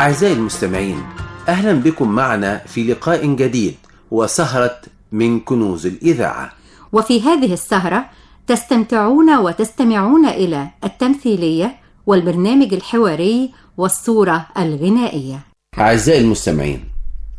أعزائي المستمعين أهلا بكم معنا في لقاء جديد وسهرة من كنوز الإذاعة. وفي هذه السهرة تستمتعون وتستمعون إلى التمثيلية والبرنامج الحواري والصورة الغنائية. أعزائي المستمعين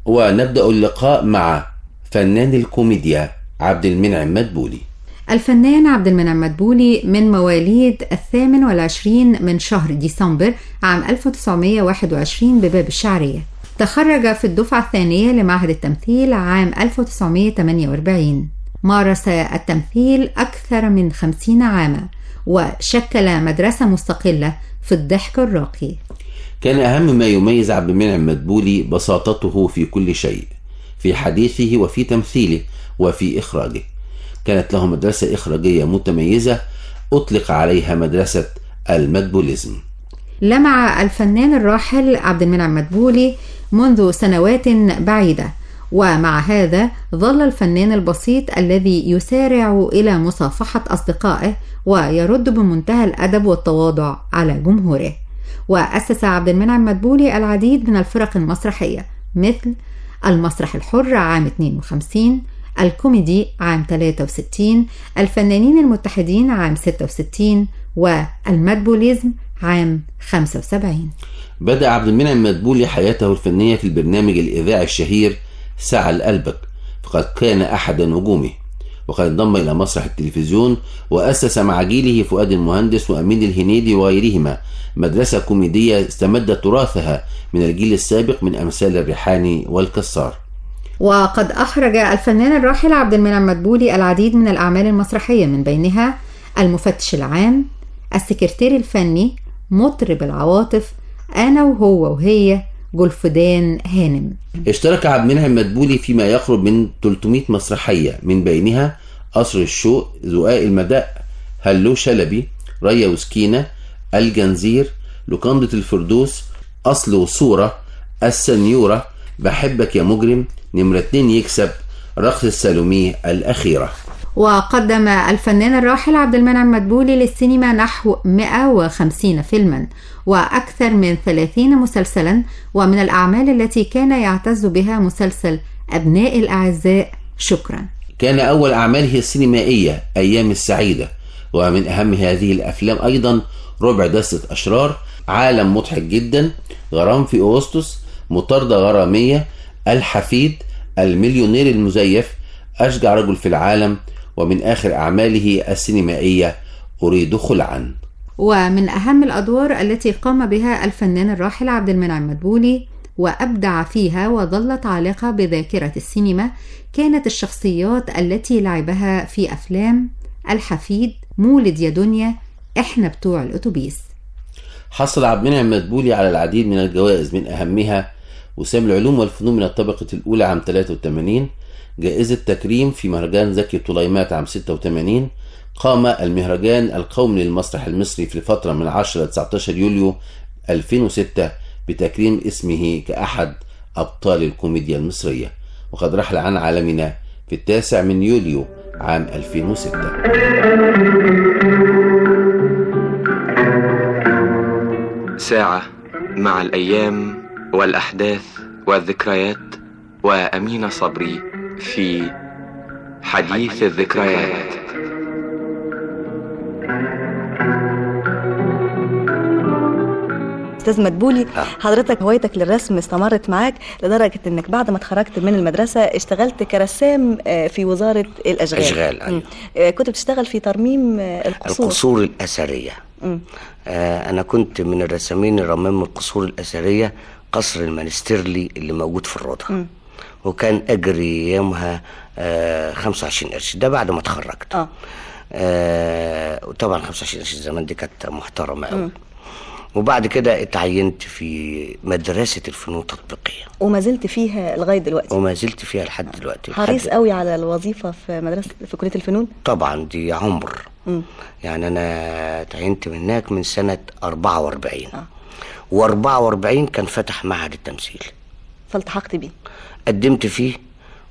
ونبدأ اللقاء مع فنان الكوميديا عبد المنعم مدبولي. الفنان عبد المنعم مدبولي من مواليد الثامن والعشرين من شهر ديسمبر عام 1921 بباب الشعرية. تخرج في الدفعة الثانية لمعهد التمثيل عام 1948 مارس التمثيل أكثر من خمسين عاما وشكل مدرسة مستقلة في الضحك الراقي. كان أهم ما يميز عبد المنعم مدبولي بساطته في كل شيء في حديثه وفي تمثيله وفي إخراجه. كانت له مدرسة إخراجية متميزة أطلق عليها مدرسة المدبوليزم. لمع الفنان الراحل عبد المنعم مدبولي منذ سنوات بعيدة ومع هذا ظل الفنان البسيط الذي يسارع إلى مصافحة أصدقائه ويرد بمنتهى الأدب والتواضع على جمهوره. وأسس عبد المنعم مدبولي العديد من الفرق المسرحية مثل المسرح الحر عام 52 الكوميدي عام 63 الفنانين المتحدين عام 66 والمدبوليزم عام 75 بدأ عبد المنعم مدبولي حياته الفنية في البرنامج الإذاعي الشهير ساعة لقلبك فقد كان أحد نجومه وقد انضم إلى مسرح التلفزيون وأسس مع جيله فؤاد المهندس وأمين الهنيدي وغيرهما مدرسة كوميدية استمدت تراثها من الجيل السابق من أمثال الريحاني والكسار. وقد أخرج الفنان الراحل عبد المنعم مدبولي العديد من الأعمال المسرحية من بينها المفتش العام السكرتير الفني مطرب العواطف أنا وهو وهي جولفدان هانم. اشترك عبد المنعم مدبولي فيما يقرب من 300 مسرحية من بينها قصر الشوق زقاق المداء هلو شلبي ريا وسكينة الجنزير لوكندة الفردوس أصل وصورة السنيورة بحبك يا مجرم نمرة اتنين يكسب. رقص السالوميه الأخيرة. وقدم الفنان الراحل عبد المنعم مدبولي للسينما نحو 150 فيلما وأكثر من 30 مسلسلا ومن الأعمال التي كان يعتز بها مسلسل أبناء الأعزاء. شكرا. كان أول أعماله السينمائية أيام السعيدة. ومن أهم هذه الأفلام أيضا ربع دستة أشرار عالم مضحك جدا غرام في أغسطس مطاردة غرامية الحفيد المليونير المزيف أشجع رجل في العالم ومن آخر أعماله السينمائية أريد خلعا. ومن أهم الأدوار التي قام بها الفنان الراحل عبد المنعم مدبولي وأبدع فيها وظلت عالقة بذاكرة السينما كانت الشخصيات التي لعبها في أفلام الحفيد مولد يا دنيا إحنا بتوع الأتوبيس. حصل عبد المنعم مدبولي على العديد من الجوائز من أهمها وسام العلوم والفنون من الطبقة الأولى عام 83 جائزة تكريم في مهرجان زكي طليمات عام 86 قام المهرجان القومي للمسرح المصري في الفترة من 10 ل 19 يوليو 2006 بتكريم اسمه كأحد أبطال الكوميديا المصرية. وقد رحل عن عالمنا في التاسع من يوليو عام 2006 ساعة مع الأيام والأحداث والذكريات وأمين صبري في حديث الذكريات. أستاذ مدبولي حضرتك هوايتك للرسم استمرت معاك لدرجة إنك بعد ما اتخرجت من المدرسة اشتغلت كرسام آه، في وزارة الأشغال. أشغال، أيوة. آه، كنت بتشتغل في ترميم آه، القصور. القصور الأثرية. مم. آه أنا كنت من الرسامين رمموا القصور الأثرية قصر المنستيرلي اللي موجود في الروضة. مم. وكان أجري يومها آه 25 قرش. ده بعد ما اتخرجت. آه. آه وطبعا 25 قرش زمان دي كانت محترمة أوي. مم. وبعد كده اتعينت في مدرسة الفنون التطبيقية. وما زلت فيها لغاية دلوقتي؟ وما زلت فيها لحد دلوقتي. حريص قوي على الوظيفة في مدرسة في كلية الفنون؟ طبعا دي عمر. مم. يعني أنا تعينت من هناك من سنة 44 و44 كان فتح معهد التمثيل. فالتحقت بيه. قدمت فيه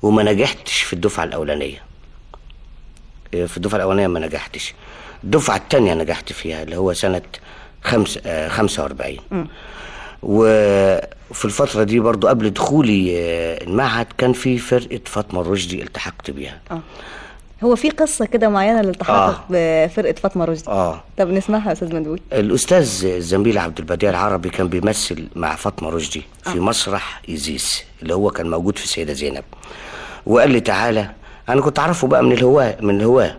وما نجحتش في الدفعة الأولانية. إيه، في الدفعة الأولانية ما نجحتش. الدفعة التانية نجحت فيها اللي هو سنة خمس آه 45 مم. وفي الفترة دي برضو قبل دخولي آه، المعهد كان في فرقة فاطمة الرشدي التحقت بيها. آه. هو في قصة كده معينة لالتحاقك آه. بفرقة فاطمة رشدي؟ آه. طب نسمعها يا أستاذ مدبولي الأستاذ الزميل عبد البديع العربي كان بيمثل مع فاطمة رشدي في مسرح إيزيس اللي هو كان موجود في السيدة زينب. وقال لي تعالى أنا كنت أعرفه بقى من الهواة من الهواة.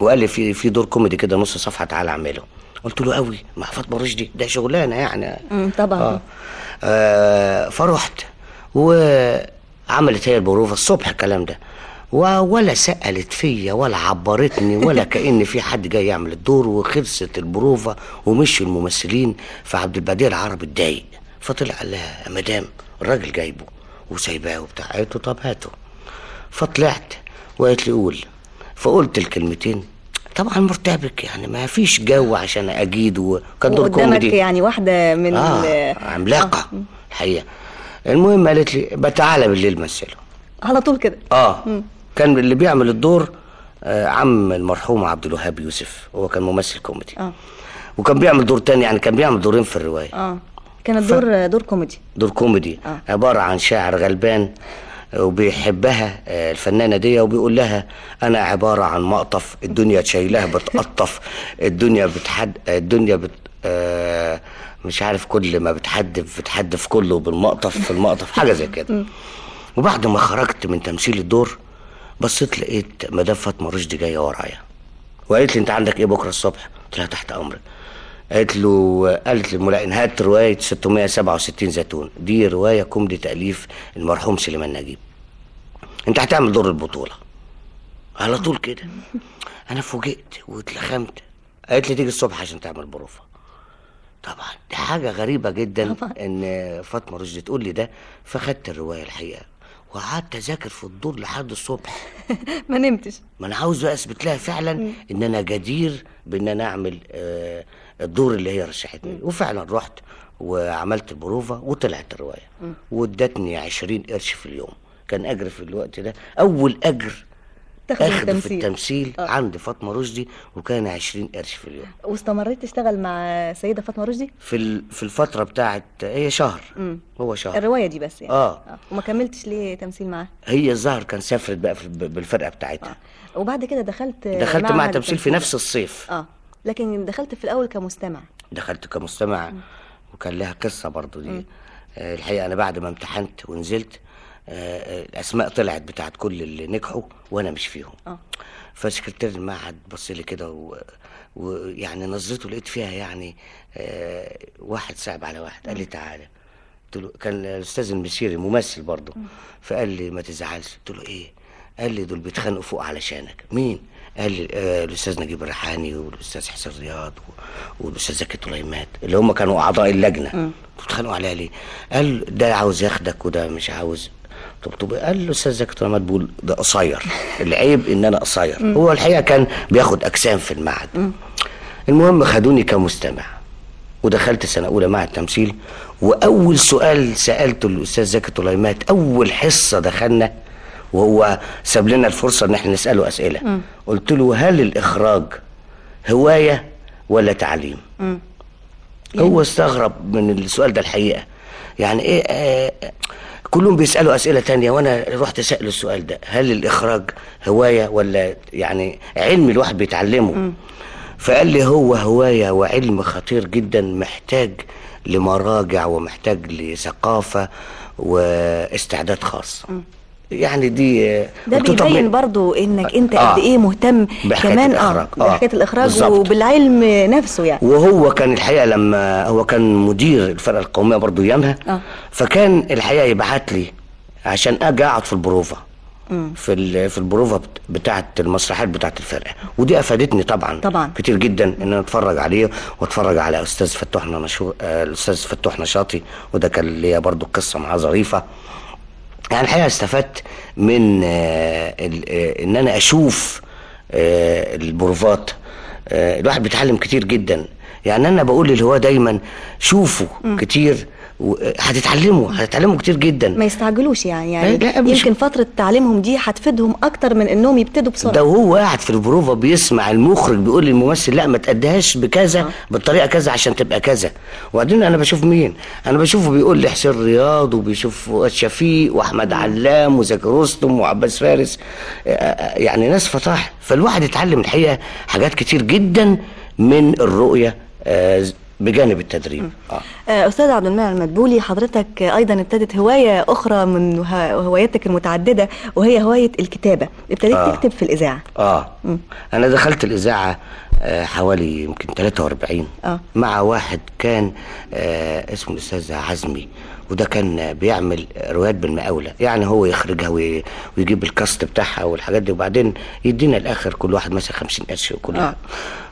وقال لي في في دور كوميدي كده نص صفحة تعالى أعمله. قلت له قوي مع فاطمة رشدي ده شغلانة يعني. مم، طبعا. آه. آه فرحت وعملت هي البروفة الصبح الكلام ده. ولا سألت فيا ولا عبرتني ولا كأن في حد جاي يعمل الدور وخلصت البروفة ومشوا الممثلين فعبد البديع العربي اتضايق. فطلع قال لها يا مدام الراجل جايبه وسايباه وبتاع. قالت له طب هاته. فطلعت وقالت لي قول. فقلت الكلمتين. طبعا مرتبك يعني ما فيش جو عشان أجيد وكان دور كوميدي. يعني واحدة من ال- عملاقة. الحقيقة. المهم قالت لي بتعالى بالليل مثله. على طول كده؟ آه. كان اللي بيعمل الدور آه عم المرحوم عبد الوهاب يوسف. هو كان ممثل كوميدي. آه. وكان بيعمل دور تاني يعني كان بيعمل دورين في الرواية. آه. كان الدور دور كوميدي. دور كوميدي. آه. عبارة عن شاعر غلبان وبيحبها آه، الفنانة دي وبيقول لها أنا عبارة عن مقطف الدنيا شايلها بتقطف الدنيا بتحد الدنيا بت آه، مش عارف كل ما بتحدف بتحدف كله بالمقطف في المقطف حاجة زي كده. وبعد ما خرجت من تمثيل الدور بصيت لقيت مدام فاطمة رشدي جاية ورايا. وقالت لي أنت عندك إيه بكرة الصبح؟ قلت لها تحت أمرك. قالت له قالت للملائم هات رواية 667 زيتون. دي رواية كوميدي تأليف المرحوم سليمان نجيب. أنت هتعمل دور البطولة. على طول كده. أنا فوجئت واتلخمت. قالت لي تيجي الصبح عشان تعمل بروفة. طبعا دي حاجة غريبة جدا طبعا. إن فاطمة رشدي تقول لي ده فخدت الرواية الحقيقة. وقعدت أذاكر في الدور لحد الصبح. ما نمتش. ما أنا عاوز أثبت لها فعلا إن أنا جدير بإن أنا أعمل آه الدور اللي هي رشحتني. وفعلا رحت وعملت البروفة وطلعت الرواية مم. وادتني 20 قرش في اليوم. كان أجر في الوقت ده أول أجر تاخد اخده في التمثيل. التمثيل آه. عند فاطمة رشدي وكان 20 قرش في اليوم. واستمريت تشتغل مع سيدة فاطمة رشدي؟ في ال- في الفترة بتاعت هي شهر. مم. هو شهر. الرواية دي بس يعني. آه. وما كملتش ليه تمثيل معاه؟ هي الظاهر كان سافرت بقى في- بالفرقة بتاعتها. وبعد كده دخلت دخلت مع معهد تمثيل في نفس الصيف. آه. لكن دخلت في الأول كمستمع. دخلت كمستمع وكان لها قصة برضو دي. آه، الحقيقة أنا بعد ما امتحنت ونزلت آه، آه، الأسماء طلعت بتاعت كل اللي نجحوا وأنا مش فيهم. آه. فسكرتير المعهد بص لي كده و- ويعني نظرته لقيت فيها يعني آه، واحد صعب على واحد. قال لي تعالى. قلت له كان الأستاذ المسيري ممثل برضه. فقال لي ما تزعلش. قلت له إيه؟ قال لي دول بيتخانقوا فوق علشانك. مين؟ قال لي آه الأستاذ نجيب الريحاني والأستاذ حسين رياض و- والأستاذ زكي طليمات اللي هم كانوا أعضاء اللجنة. بيتخانقوا عليها ليه؟ قال ده عاوز ياخدك وده مش عاوز. طب طب قال الاستاذ زكي طليمات بيقول ده قصير العيب إن أنا قصير. هو الحقيقة كان بياخد أجسام في المعهد المهم خدوني كمستمع ودخلت سنة أولى مع التمثيل وأول سؤال سألته الأستاذ زكي طليمات أول حصة دخلنا وهو ساب لنا الفرصة إن إحنا نسأله أسئلة مم. قلت له هل الإخراج هواية ولا تعليم مم. هو استغرب من السؤال ده الحقيقة يعني إيه آه كلهم بيسألوا أسئلة تانية وأنا رحت اسال السؤال ده هل الإخراج هواية ولا يعني علم الواحد بيتعلمه؟ فقال لي هو هواية وعلم خطير جدا محتاج لمراجع ومحتاج لثقافة واستعداد خاص. يعني دي آه، ده بيبين برضو إنك أنت آه. قد إيه مهتم كمان الإخراج. آه آه. بحكاية الإخراج. وبالعلم نفسه يعني وهو كان الحقيقة لما هو كان مدير الفرقة القومية برضو أيامها آه فكان الحقيقة يبعت لي عشان أجي أقعد في البروفه مم. في في البروفه بت- بتاعه المسرحيات بتاعه الفرقة ودي أفادتني طبعا طبعا. كتير جدا إن أنا أتفرج عليه وأتفرج على أستاذ فتوح نشو آه، الأستاذ فتوح نشاطي وده كان ليا برضو قصة معاه ظريفة يعني الحقيقة استفدت من آه، آه، إن أنا أشوف آه، البروفات الواحد بيتعلم كتير جدا يعني أنا بقول للهواة دايما شوفوا. كتير هتتعلموا هتتعلموا كتير جدا. ما يستعجلوش يعني يعني لا، مش- يمكن فترة تعليمهم دي هتفيدهم أكتر من إنهم يبتدوا بسرعة. ده وهو قاعد في البروفا بيسمع المخرج بيقول للممثل لا ما تأديهاش بكذا بالطريقة كذا عشان تبقى كذا. وبعدين أنا بشوف مين؟ أنا بشوفه بيقول لي حسين رياض وبيشوف شفيق وأحمد علام وزكي رستم وعباس فارس. آه، آه، يعني ناس فطاح فالواحد يتعلم الحقيقة حاجات كتير جدا من الرؤية آه، بجانب التدريب. آه. آه، أستاذ عبد المنعم المدبولي حضرتك آه، أيضا ابتدت هواية أخرى من هواياتك المتعددة وهي هواية الكتابة. ابتديت آه. تكتب في الإذاعة. آه. أنا دخلت الإذاعة آه، حوالي يمكن 43 آه. مع واحد كان آه، اسمه الأستاذ عزمي وده كان آه، بيعمل روايات بالمقاولة. يعني هو يخرجها وي- ويجيب الكاست بتاعها والحاجات دي وبعدين يدينا الآخر كل واحد مثلا 50 قرش وكلها.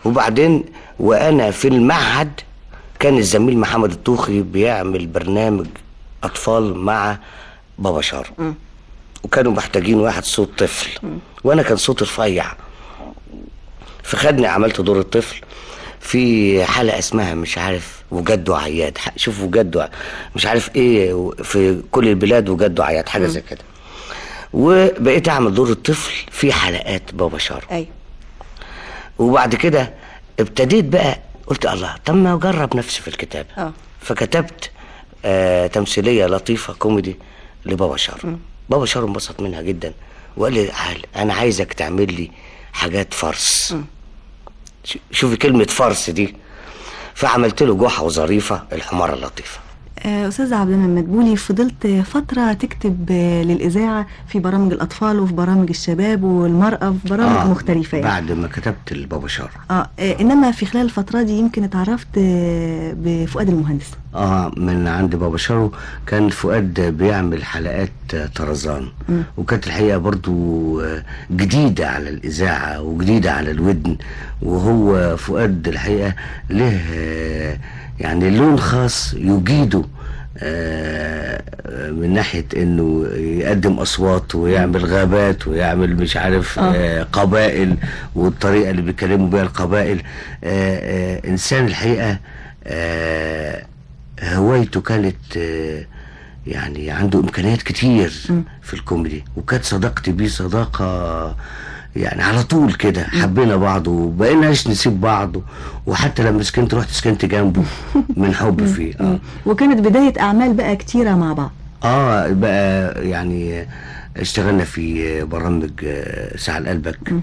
وبعدين وأنا في المعهد كان الزميل محمد الطوخي بيعمل برنامج أطفال مع بابا شارو. وكانوا محتاجين واحد صوت طفل. وأنا كان صوتي رفيع. فخدني عملت دور الطفل. في حلقة اسمها مش عارف وجده عياد. شوف وجده مش عارف إيه في كل البلاد وجده عياد حاجة زي كده. وبقيت أعمل دور الطفل في حلقات بابا شارو. أيوه. وبعد كده ابتديت بقى قلت الله طب ما اجرب نفسي في الكتابه آه. فكتبت آه تمثيلية لطيفة كوميدي لبابا شارو بابا شارو انبسط منها جدا. وقال لي تعال أنا عايزك تعمل لي حاجات فرس شوفي كلمة فرس دي. فعملت له جحا وظريفة الحمارة اللطيفه آه، أستاذ عبد المنعم المدبولي فضلت فترة تكتب آه، للإذاعة في برامج الأطفال وفي برامج الشباب والمرأة في برامج آه، مختلفة يعني. بعد ما كتبت لبابا شارو آه آه، إنما في خلال الفترة دي يمكن اتعرفت آه، بفؤاد المهندس. آه من عند بابا شارو كان فؤاد بيعمل حلقات آه، طرزان. وكانت الحقيقة برضو آه، جديدة على الإذاعة وجديدة على الودن. وهو فؤاد الحقيقة له آه، يعني لون خاص يجيده. آه، آه، من ناحية إنه يقدم أصوات ويعمل غابات ويعمل مش عارف آه. آه، قبائل والطريقة اللي بيكلموا بيها القبائل آه، آه، إنسان الحقيقة آه، هوايته كانت آه، يعني عنده إمكانيات كتير في الكوميدي وكانت صداقتي بيه صداقة يعني على طول كده حبينا بعض وبقيناش نسيب بعض وحتى لما سكنت رحت سكنت جنبه من حب فيه آه. وكانت بداية أعمال بقى كتيرة مع بعض. آه بقى يعني اشتغلنا في برامج آه، ساعة لقلبك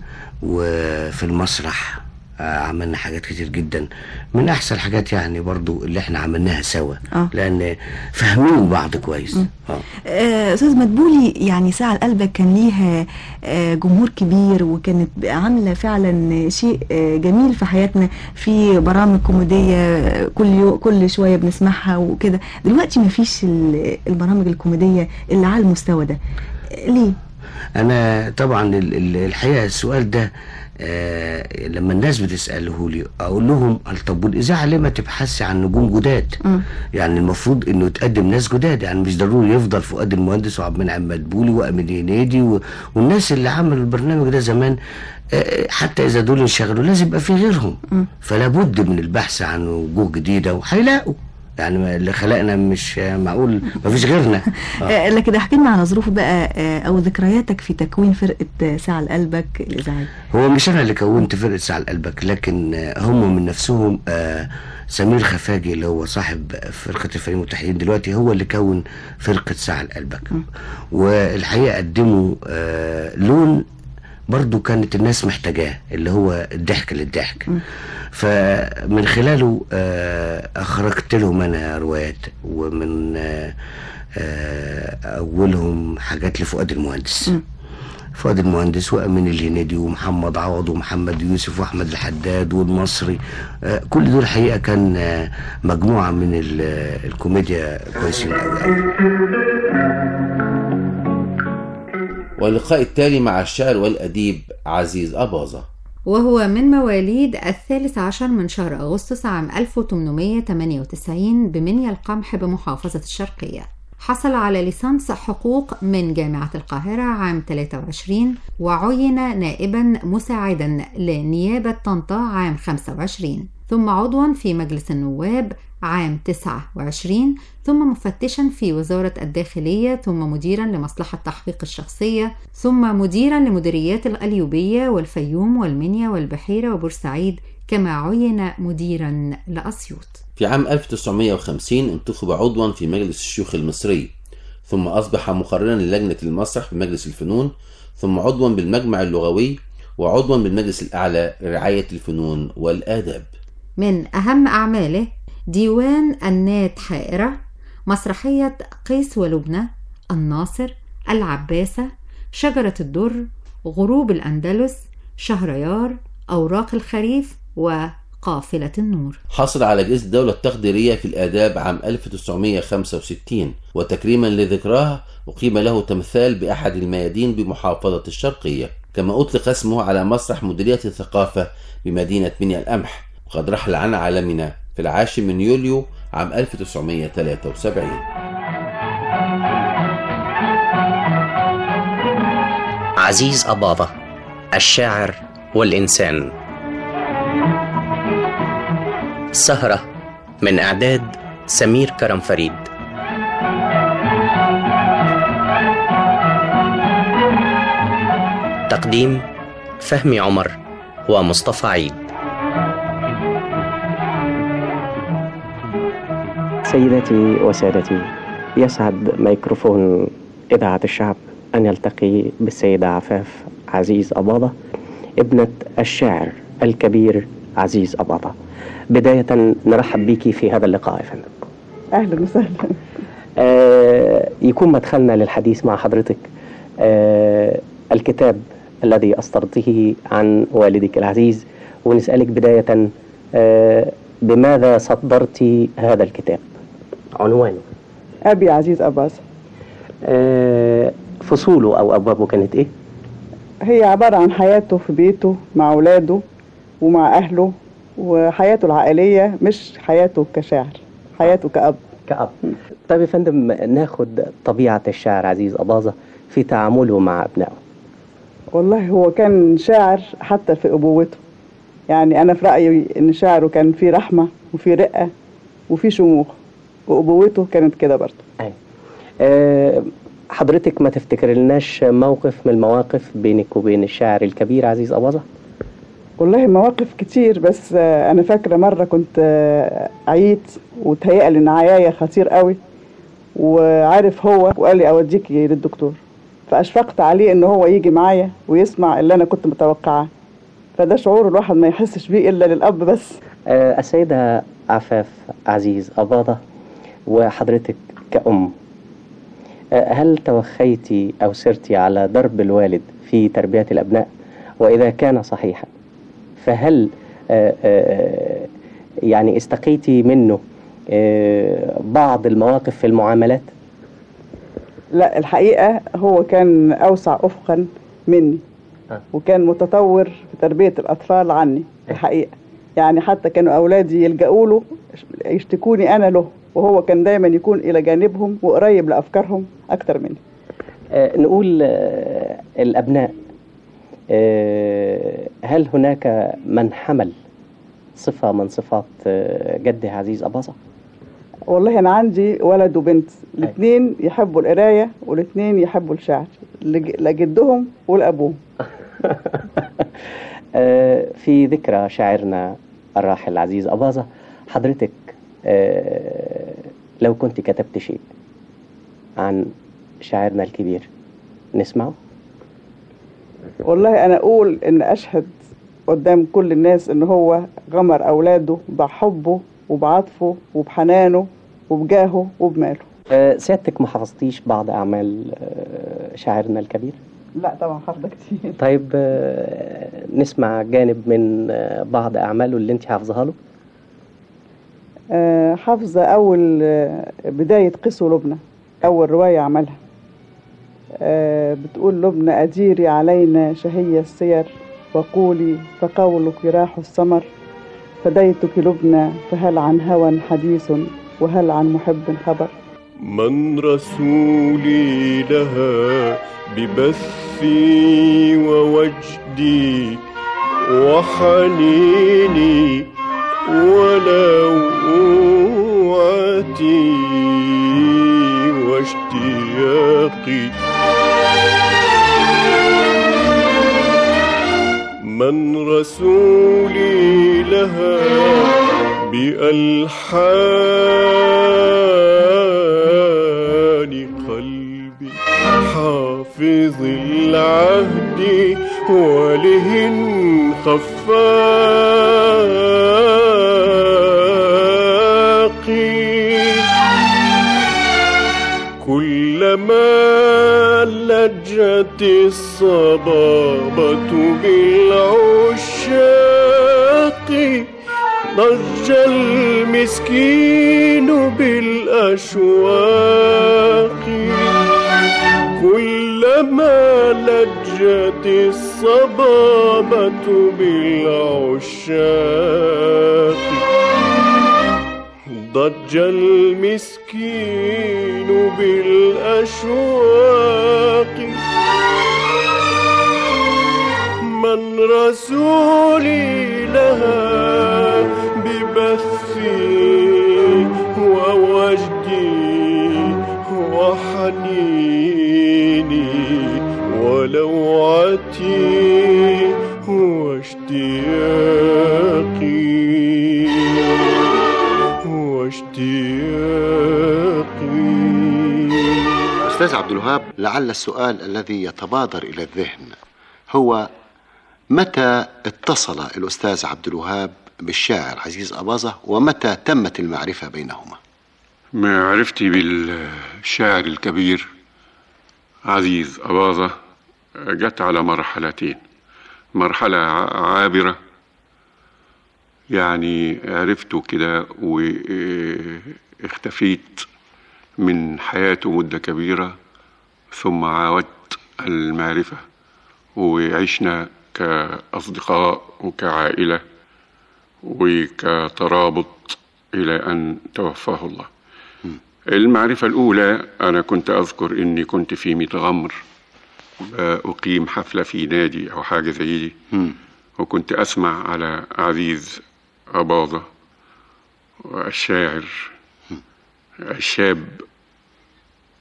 وفي المسرح عملنا حاجات كتير جدا. من أحسن الحاجات يعني برضو اللي إحنا عملناها سوا. آه. لأن فاهمين بعض كويس. آه. آه، أستاذ مدبولي يعني ساعة قلبك كان ليها آه، جمهور كبير وكانت عاملة فعلا شيء آه، جميل في حياتنا. في برامج كوميدية آه، كل يو كل شوية بنسمعها وكده. دلوقتي ما فيش ال- البرامج الكوميدية اللي على المستوى ده. ليه؟ أنا طبعا ال- ال- الحقيقة السؤال ده آه لما الناس بتساله لي أقول لهم طب والإذاعة ليه ما تبحثي عن نجوم جداد؟ يعني المفروض إنه تقدم ناس جداد يعني مش ضروري يفضل فؤاد المهندس وعبد المنعم مدبولي وأمين هنيدي و... والناس اللي عملوا البرنامج ده زمان آه، حتى إذا دول انشغلوا لازم يبقى في غيرهم. فلا بد من البحث عن وجوه جديدة وهيلاقوا. يعني اللي خلقنا مش معقول ما فيش غيرنا. آه. لكن احكي لنا على ظروف بقى آه، أو ذكرياتك في تكوين فرقة ساعه لقلبك الاذاعيه هو مش أنا اللي كونت فرقة ساعه لقلبك لكن آه، هم من نفسهم آه، سمير خفاجي اللي هو صاحب فرقة الفريق المتحدين دلوقتي هو اللي كون فرقة ساعه لقلبك والحقيقة قدموا آه، لون برضو كانت الناس محتاجاه اللي هو الضحك للضحك. فمن خلاله آه، أخرجت لهم أنا روايات ومن آه، أولهم حاجات لفؤاد المهندس. فؤاد المهندس وأمين الهنيدي ومحمد عوض ومحمد يوسف وأحمد الحداد والمصري آه، كل دول حقيقة كان آه، مجموعة من ال- الكوميديا كويسين قوي قوي واللقاء التالي مع الشاعر والأديب عزيز أباظة. وهو من مواليد الثالث عشر من شهر أغسطس عام 1898 بمنيا القمح بمحافظة الشرقية. حصل على ليسانس حقوق من جامعة القاهرة عام 23 وعين نائبا مساعدا لنيابة طنطا عام 25 ثم عضوا في مجلس النواب عام 29 ثم مفتشا في وزارة الداخلية ثم مديرا لمصلحة تحقيق الشخصية ثم مديرا لمديريات القليوبية والفيوم والمنيا والبحيرة وبورسعيد كما عين مديرا لأسيوط. في عام 1950 انتخب عضوا في مجلس الشيوخ المصري ثم أصبح مقررا للجنة المسرح بمجلس الفنون ثم عضوا بالمجمع اللغوي وعضوا بالمجلس الأعلى لرعاية الفنون والآداب. من أهم أعماله ديوان النات حائرة مسرحية قيس ولبنى الناصر العباسة شجرة الدر غروب الأندلس شهريار أوراق الخريف وقافلة النور. حصل على جائزة الدولة التقديرية في الآداب عام 1965 وتكريما لذكراه أقيم له تمثال بأحد الميادين بمحافظة الشرقية. كما أطلق اسمه على مسرح مديرية الثقافة بمدينة منيا القمح وقد رحل عن عالمنا. في العاشر من يوليو عام 1973 عزيز أباظة الشاعر والإنسان. سهرة من إعداد سمير كرم فريد. تقديم فهمي عمر ومصطفى عيد. سيداتي وسادتي يسعد ميكروفون إذاعة الشعب أن يلتقي بالسيدة عفاف عزيز أباضة ابنة الشاعر الكبير عزيز أباضة بداية نرحب بيكي في هذا اللقاء يا فندم. أهلا وسهلا. آه يكون مدخلنا للحديث مع حضرتك آه الكتاب الذي أصدرته عن والدك العزيز ونسألك بداية آه بماذا صدرت هذا الكتاب؟ عنوانه أبي عزيز اباظة آه فصوله أو أبوابه كانت إيه؟ هي عبارة عن حياته في بيته مع أولاده ومع أهله وحياته العائلية مش حياته كشاعر حياته كأب. كأب. طيب يا فندم ناخد طبيعة الشاعر عزيز أباظة في تعامله مع أبنائه. والله هو كان شاعر حتى في أبوته. يعني أنا في رأيي إن شعره كان فيه رحمة وفيه رقة وفيه شموخ. وابوته كانت كده برضه. آه حضرتك ما تفتكر لناش موقف من المواقف بينك وبين الشاعر الكبير عزيز أباظة؟ والله مواقف كتير بس آه، أنا فاكرة مرة كنت آه، عييت وتهيألي إن عيايا خطير قوي وعارف هو وقال لي أوديكي للدكتور. فأشفقت عليه إن هو يجي معايا ويسمع اللي أنا كنت متوقعاه. فده شعور الواحد ما يحسش بيه إلا للأب بس. آه السيدة عفاف عزيز أباظة وحضرتك كأم. آه هل توخيتي أو سرتي على درب الوالد في تربية الأبناء؟ وإذا كان صحيحا فهل آه آه يعني استقيتي منه بعض المواقف في المعاملات؟ لا الحقيقة هو كان أوسع افقا مني وكان متطور في تربية الأطفال عني الحقيقة. يعني حتى كانوا أولادي يلجأوا له يشتكوني أنا له. وهو كان دايما يكون إلى جانبهم وقريب لأفكارهم أكتر مني. آه نقول آه الأبناء آه هل هناك من حمل صفة من صفات آه جده عزيز أباظة؟ والله أنا عندي ولد وبنت الاثنين يحبوا القراية والاثنين يحبوا الشعر لج- لجدهم ولأبوهم. آه، في ذكرى شاعرنا الراحل عزيز أباظة حضرتك لو كنت كتبت شيء عن شاعرنا الكبير نسمعه؟ والله أنا أقول إن أشهد قدام كل الناس إن هو غمر أولاده بحبه وبعطفه وبحنانه وبجاهه وبماله. آه، سيادتك ما حفظتيش بعض أعمال آه، شاعرنا الكبير؟ لا طبعا حافظة كتير. طيب آه، نسمع جانب من آه، بعض أعماله اللي أنت حافظها له؟ آه، حافظة أول آه، بداية قس لبنى أول رواية عملها. آه، بتقول لبنى أديري علينا شهية السير وقولي فقولك راح السمر. فديتك لبنى فهل عن هوى حديث وهل عن محب خبر؟ من رسولي لها ببثي ووجدي وحنيني ولوعتي واشتياقي. من رسولي لها بألحان قلبي. حافظ العهد ولهن خفاقي كلما لجت الصبابة بالعشاق ضج المسكين بالأشواق. كلما لجت الصبابة بالعشاق. ضج المسكين بالأشواق. من رسولي لها ببثي ووجدي وحنيني ولوعتي واشتياقي أستاذ عبد الوهاب لعل السؤال الذي يتبادر إلى الذهن. هو متى اتصل الأستاذ عبد الوهاب بالشاعر عزيز أباظة ومتى تمت المعرفة بينهما؟ معرفتي بالشاعر الكبير عزيز أباظة جت على مرحلتين. مرحلة عابرة يعني عرفته كده واختفيت. من حياته مدة كبيرة ثم عاودت المعرفة وعشنا كأصدقاء وكعائلة وكترابط إلى أن توفاه الله. المعرفة الأولى أنا كنت أذكر إني كنت في متغمر أقيم حفلة في نادي أو حاجة زي دي. وكنت أسمع على عزيز أباظة الشاعر الشاب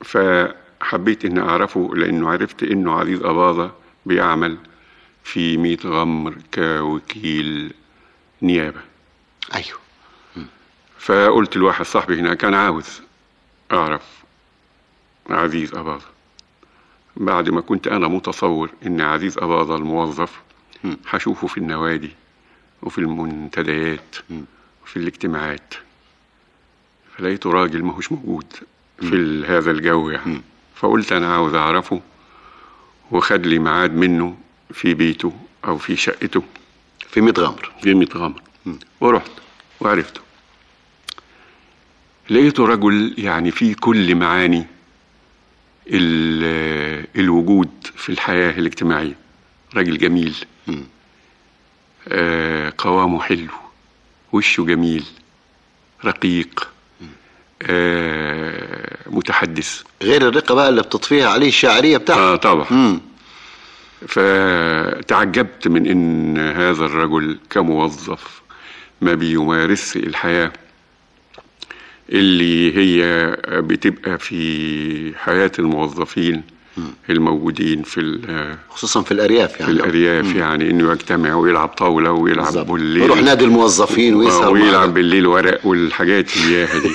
فحبيت إن أعرفه لأنه عرفت إنه عزيز أباظة بيعمل في ميت غمر كوكيل نيابة. أيوه. فقلت لواحد صاحبي هناك كان عاوز أعرف عزيز أباظة. بعد ما كنت أنا متصور إن عزيز أباظة الموظف هشوفه في النوادي وفي المنتديات وفي الاجتماعات. فلقيته راجل ماهوش موجود في هذا الجو يعني. فقلت أنا عاوز أعرفه. وخد لي ميعاد منه في بيته أو في شقته. في متغمر في متغمر ورحت وعرفته. لقيته رجل يعني فيه كل معاني ال- الوجود في الحياة الاجتماعية. راجل جميل. آه قوامه حلو. وشه جميل. رقيق. متحدث. غير الرقة بقى اللي بتطفيها عليه الشاعرية بتاعته. آه طبعا. فتعجبت من إن هذا الرجل كموظف ما بيمارس الحياة اللي هي بتبقى في حياة الموظفين. الموجودين في ال- خصوصا في الأرياف في يعني الأرياف مم. يعني إنه يجتمع ويلعب طاولة ويلعب بالظبط. بالليل يروح نادي الموظفين ويسهر آه، ويلعب معاهم. بالليل ورق والحاجات إياها دي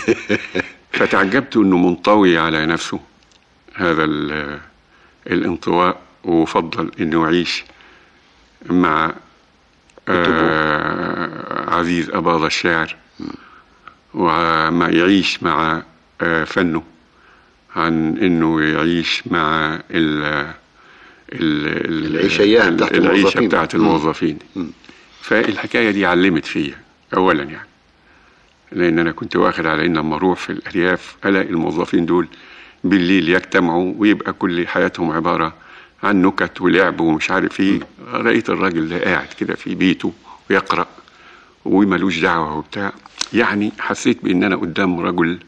فتعجبت إنه منطوي على نفسه هذا ال- الانطواء وفضل إنه يعيش مع آه عزيز أباظة الشاعر وما يعيش مع آه فنه عن إنه يعيش مع ال ال العيشة إياها بتاعت العيشة الموظفين. بتاعت. الموظفين. فالحكاية دي علمت فيا أولا يعني. لأن أنا كنت واخد على إن لما أروح في الأرياف ألاقي الموظفين دول بالليل يجتمعوا ويبقى كل حياتهم عبارة عن نكت ولعب ومش عارف إيه. لقيت الراجل ده قاعد كده في بيته ويقرأ وملوش دعوة وبتاع. يعني حسيت بإن أنا قدام رجل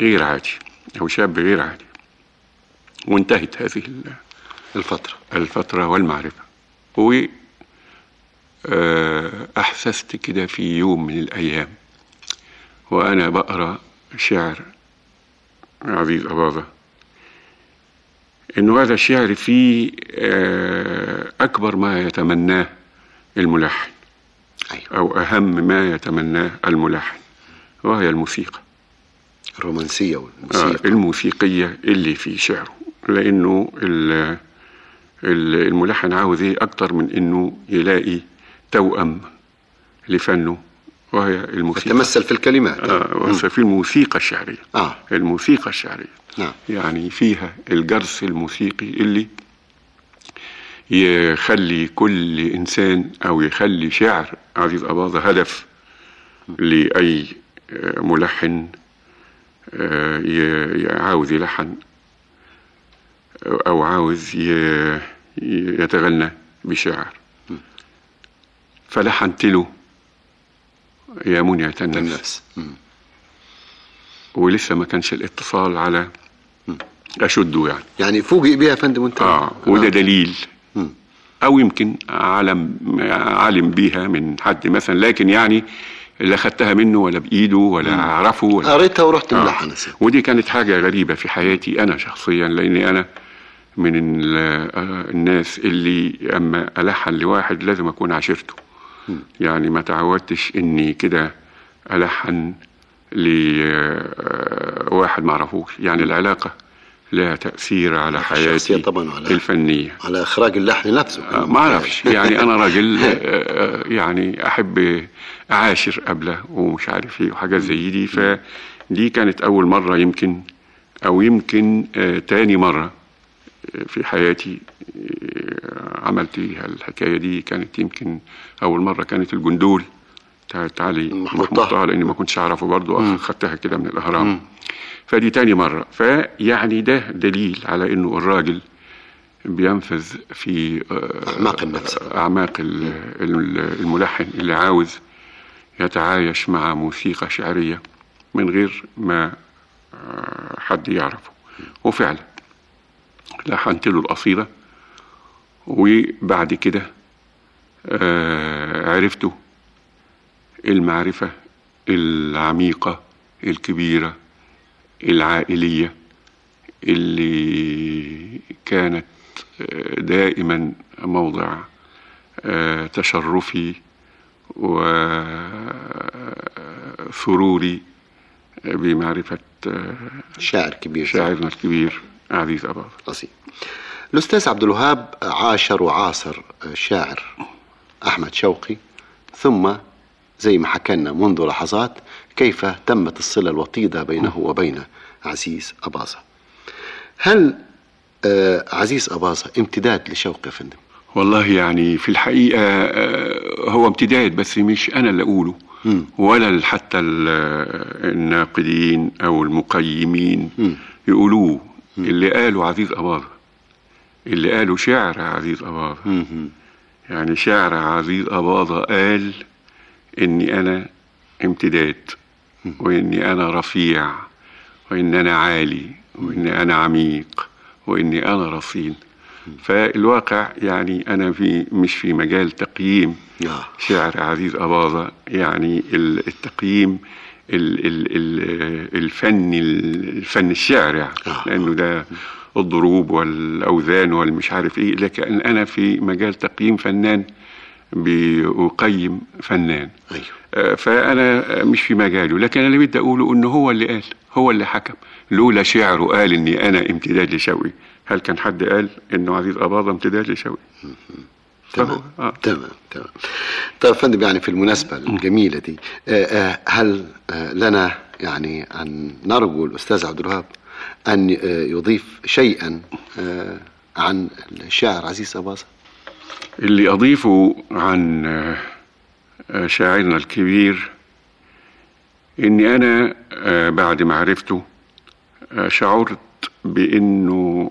غير عادي. أو شاب غير عادي. وانتهت هذه ال- الفترة. الفترة والمعرفة. و آه، أحسست كده في يوم من الأيام. وأنا بقرأ شعر عزيز أباظة. إنه هذا الشعر فيه آه، أكبر ما يتمناه الملحن. أو أهم ما يتمناه الملحن. وهي الموسيقى. الرومانسية آه والموسيقى الموسيقية اللي في شعره لأنه ال- ال- الملحن عاوز إيه؟ أكتر من إنه يلاقي توأم لفنه وهي الموسيقى. تتمثل في الكلمات. آه في الموسيقى الشعرية. آه. الموسيقى الشعرية. نعم. يعني فيها الجرس الموسيقي اللي يخلي كل إنسان أو يخلي شعر عزيز أباظة هدف لأي آه، ملحن آه، عاوز يلحن أو عاوز يتغنى بشعر. فلحنت له يا منية النفس النفس ولسه ما كانش الاتصال على أشده يعني. يعني فوجئ بها يا فندم وانت آه وده دليل. أو يمكن علم علم بيها من حد مثلا. لكن يعني لا خدتها منه ولا بإيده ولا اعرفه ولا قريتها ورحت آه. ملحن سيدي. ودي كانت حاجة غريبة في حياتي أنا شخصيا لأني أنا من آه، الناس اللي أما ألحن لواحد لازم أكون عاشرته. يعني ما تعودتش إني كده ألحن لواحد ما اعرفوش يعني العلاقة لها تأثير على حياتي طبعا على الفنية. على إخراج اللحن نفسه. آه، ما أعرفش. يعني أنا راجل آه، آه، يعني أحب أعاشر قبله ومش عارف إيه وحاجات زي دي. فدي كانت أول مرة يمكن أو يمكن آه، تاني مرة آه، في حياتي آه، عملت فيها الحكاية دي. كانت يمكن أول مرة كانت الجندول بتاعت علي محمود طه. لأني ما كنتش أعرفه برضه خدتها كده من الإهرام. فدي تاني مرة. فيعني ده دليل على إنه الراجل بينفذ في أعماق النفس. أعماق ال- ال- الملحن اللي عاوز يتعايش مع موسيقى شعرية من غير ما آه، حد يعرفه. وفعلا لحنت له القصيدة وبعد كده آه، عرفته المعرفة العميقة الكبيرة العائلية اللي كانت آه، دائما موضع آه، تشرفي وسروري بمعرفة آه، شاعر كبير. شاعرنا الكبير عزيز عظيم الأستاذ عبد الوهاب عاشر وعاصر الشاعر أحمد شوقي ثم زي ما حكى لنا منذ لحظات كيف تمت الصلة الوطيدة بينه وبين عزيز أباظة هل آه عزيز أباظة امتداد لشوقي يا فندم؟ والله يعني في الحقيقة آه، هو امتداد بس مش أنا اللي أقوله. ولا حتى ال- الناقدين أو المقيمين يقولوه. اللي قالوا عزيز أباظة اللي قالوا شعر عزيز أباظة يعني شعر عزيز أباظة قال إني أنا امتداد وإني أنا رفيع وإن أنا عالي وإني أنا عميق وإني أنا رصين. فالواقع يعني أنا في مش في مجال تقييم شعر عزيز أباظة يعني ال- التقييم ال ال ال الفن الفن الشعر يعني. لأنه ده الضروب والأوزان والمش عارف إيه. لكن أنا في مجال تقييم فنان. بأقيم فنان. أيوه. فأنا مش في مجاله لكن أنا بدي أقوله إنه هو اللي قال هو اللي حكم. لولا شعره قال إني أنا امتداد لشوقي. هل كان حد قال إنه عزيز أباظة امتداد لشوقي؟ تمام. آه. تمام تمام. طيب فندم يعني في المناسبة الجميلة دي آه آه هل آه لنا يعني أن نرجو الأستاذ عبد الوهاب أن آه يضيف شيئا آه عن الشاعر عزيز أباظة؟ اللي أضيفه عن آه شاعرنا الكبير إني أنا آه بعد ما عرفته آه شعرت بإنه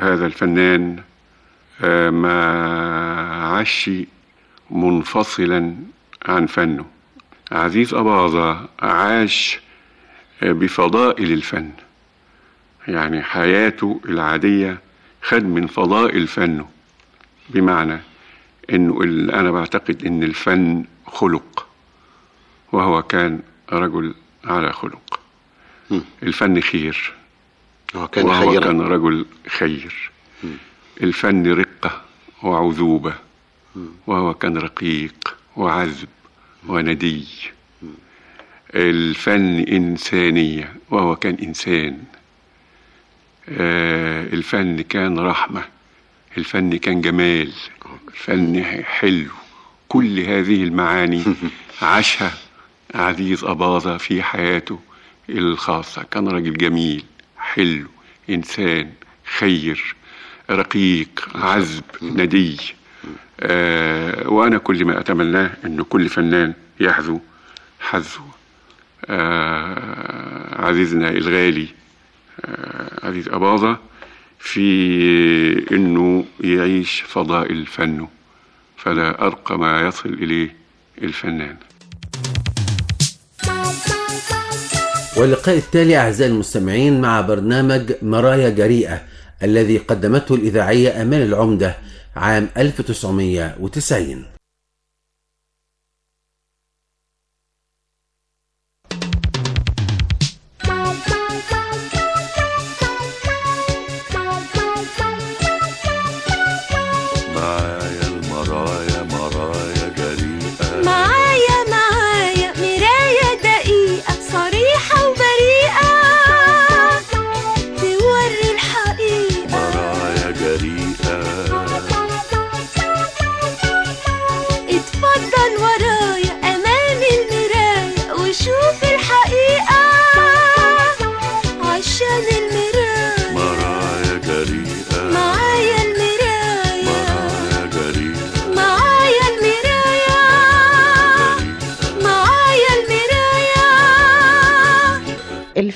هذا الفنان ما عاش منفصلا عن فنه. عزيز أباظة عاش بفضائل الفن. يعني حياته العادية خد من فضائل فنه. بمعنى انه أنا بعتقد إن الفن خلق وهو كان رجل على خلق. الفن خير هو كان وهو خيرا. كان رجل خير. الفن رقة وعذوبة وهو كان رقيق وعذب وندي. الفن إنسانية وهو كان إنسان. آه الفن كان رحمة. الفن كان جمال الفن حلو كل هذه المعاني عاشها عزيز أباظة في حياته الخاصة. كان راجل جميل حلو إنسان خير رقيق عذب ندي. آه وأنا كل ما أتمناه أن كل فنان يحذو حذو. آه عزيزنا الغالي آه عزيز أباظة. في أنه يعيش فضائل فنه فلا أرقى ما يصل إليه الفنان. واللقاء التالي أعزائي المستمعين مع برنامج مرايا جريئة الذي قدمته الإذاعية أمال العمدة عام 1990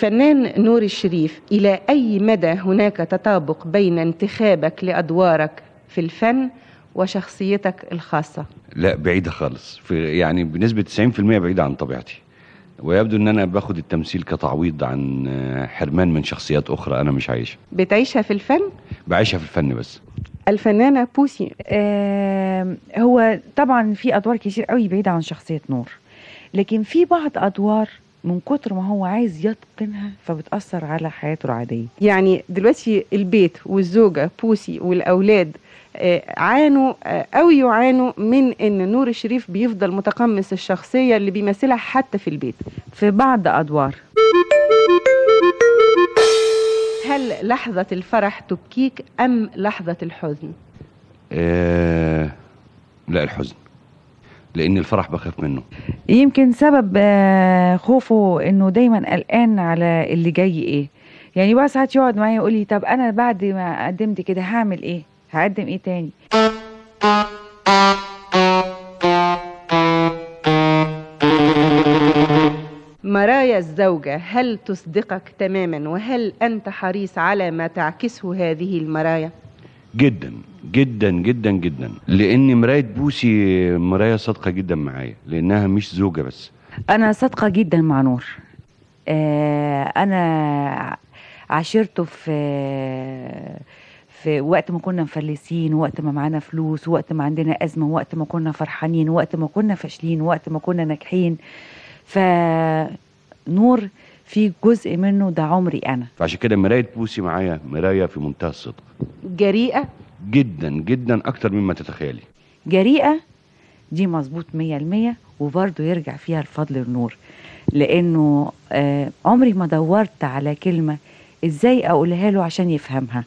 الفنان نور الشريف إلى أي مدى هناك تطابق بين انتخابك لأدوارك في الفن وشخصيتك الخاصة؟ لا بعيدة خالص. في يعني بنسبة 90% بعيدة عن طبيعتي. ويبدو إن أنا باخد التمثيل كتعويض عن آه، حرمان من شخصيات أخرى أنا مش عايشها. بتعيشها في الفن؟ بعيشها في الفن بس. الفنانة بوسي. آم، هو طبعا في أدوار كتير قوي بعيدة عن شخصية نور. لكن في بعض أدوار من كتر ما هو عايز يتقنها فبتأثر على حياته العادية. يعني دلوقتي البيت والزوجة بوسي والأولاد آه، عانوا آه، أو يعانوا من إن نور الشريف بيفضل متقمص الشخصية اللي بيمثلها حتى في البيت في بعض أدوار. هل لحظة الفرح تبكيك أم لحظة الحزن؟ آه لا الحزن. لأن الفرح بخاف منه. يمكن سبب آه، خوفه إنه دايما قلقان على اللي جاي إيه. يعني بقى ساعات يقعد معايا يقول لي طب أنا بعد ما قدمت كده هعمل إيه؟ هقدم إيه تاني؟ مرايا الزوجة هل تصدقك تماما؟ وهل أنت حريص على ما تعكسه هذه المرايا؟ جدا جدا جدا جدا. لأن مراية بوسي مراية صادقة جدا معايا لأنها مش زوجة بس. أنا صادقة جدا مع نور. آه أنا عاشرته في في وقت ما كنا مفلسين وقت ما معانا فلوس وقت ما عندنا أزمة وقت ما كنا فرحانين وقت ما كنا فاشلين وقت ما كنا ناجحين. ف نور في جزء منه ده عمري أنا. فعشان كده مراية بوسي معايا مراية في منتهى الصدق. جريئة؟ جدا جدا أكتر مما تتخيلي. جريئة؟ دي مظبوط مية المية وبرضه يرجع فيها الفضل النور لأنه آه عمري ما دورت على كلمة إزاي أقولها له عشان يفهمها.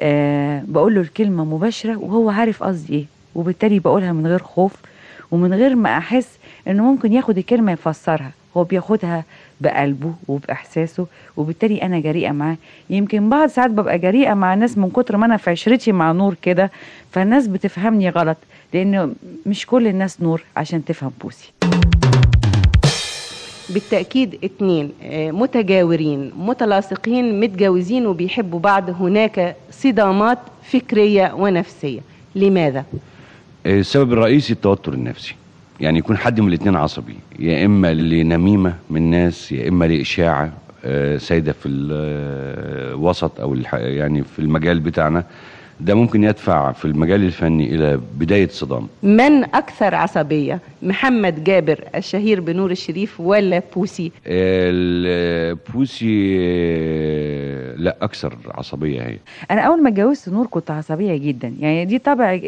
آه بقول له الكلمة مباشرة وهو عارف قصدي إيه وبالتالي بقولها من غير خوف ومن غير ما أحس إنه ممكن ياخد الكلمة يفسرها. هو بياخدها بقلبه وبإحساسه وبالتالي أنا جريئة معاه. يمكن بعض ساعات ببقى جريئة مع ناس من كتر ما أنا في عشرتي مع نور كده فالناس بتفهمني غلط لأنه مش كل الناس نور عشان تفهم بوسي. بالتأكيد اتنين آه، متجاورين متلاصقين متجاوزين وبيحبوا بعض. هناك صدامات فكرية ونفسية. لماذا؟ السبب الرئيسي التوتر النفسي. يعني يكون حد من الاثنين عصبي. يا إما لنميمة من ناس يا إما لإشاعة آه، سايدة في الوسط أو الح- يعني في المجال بتاعنا. ده ممكن يدفع في المجال الفني إلى بداية صدام. من أكثر عصبية؟ محمد جابر الشهير بنور الشريف ولا بوسي؟ البوسي آه، لا أكثر عصبية هي. أنا أول ما اتجوزت نور كنت عصبية جدا. يعني دي طبع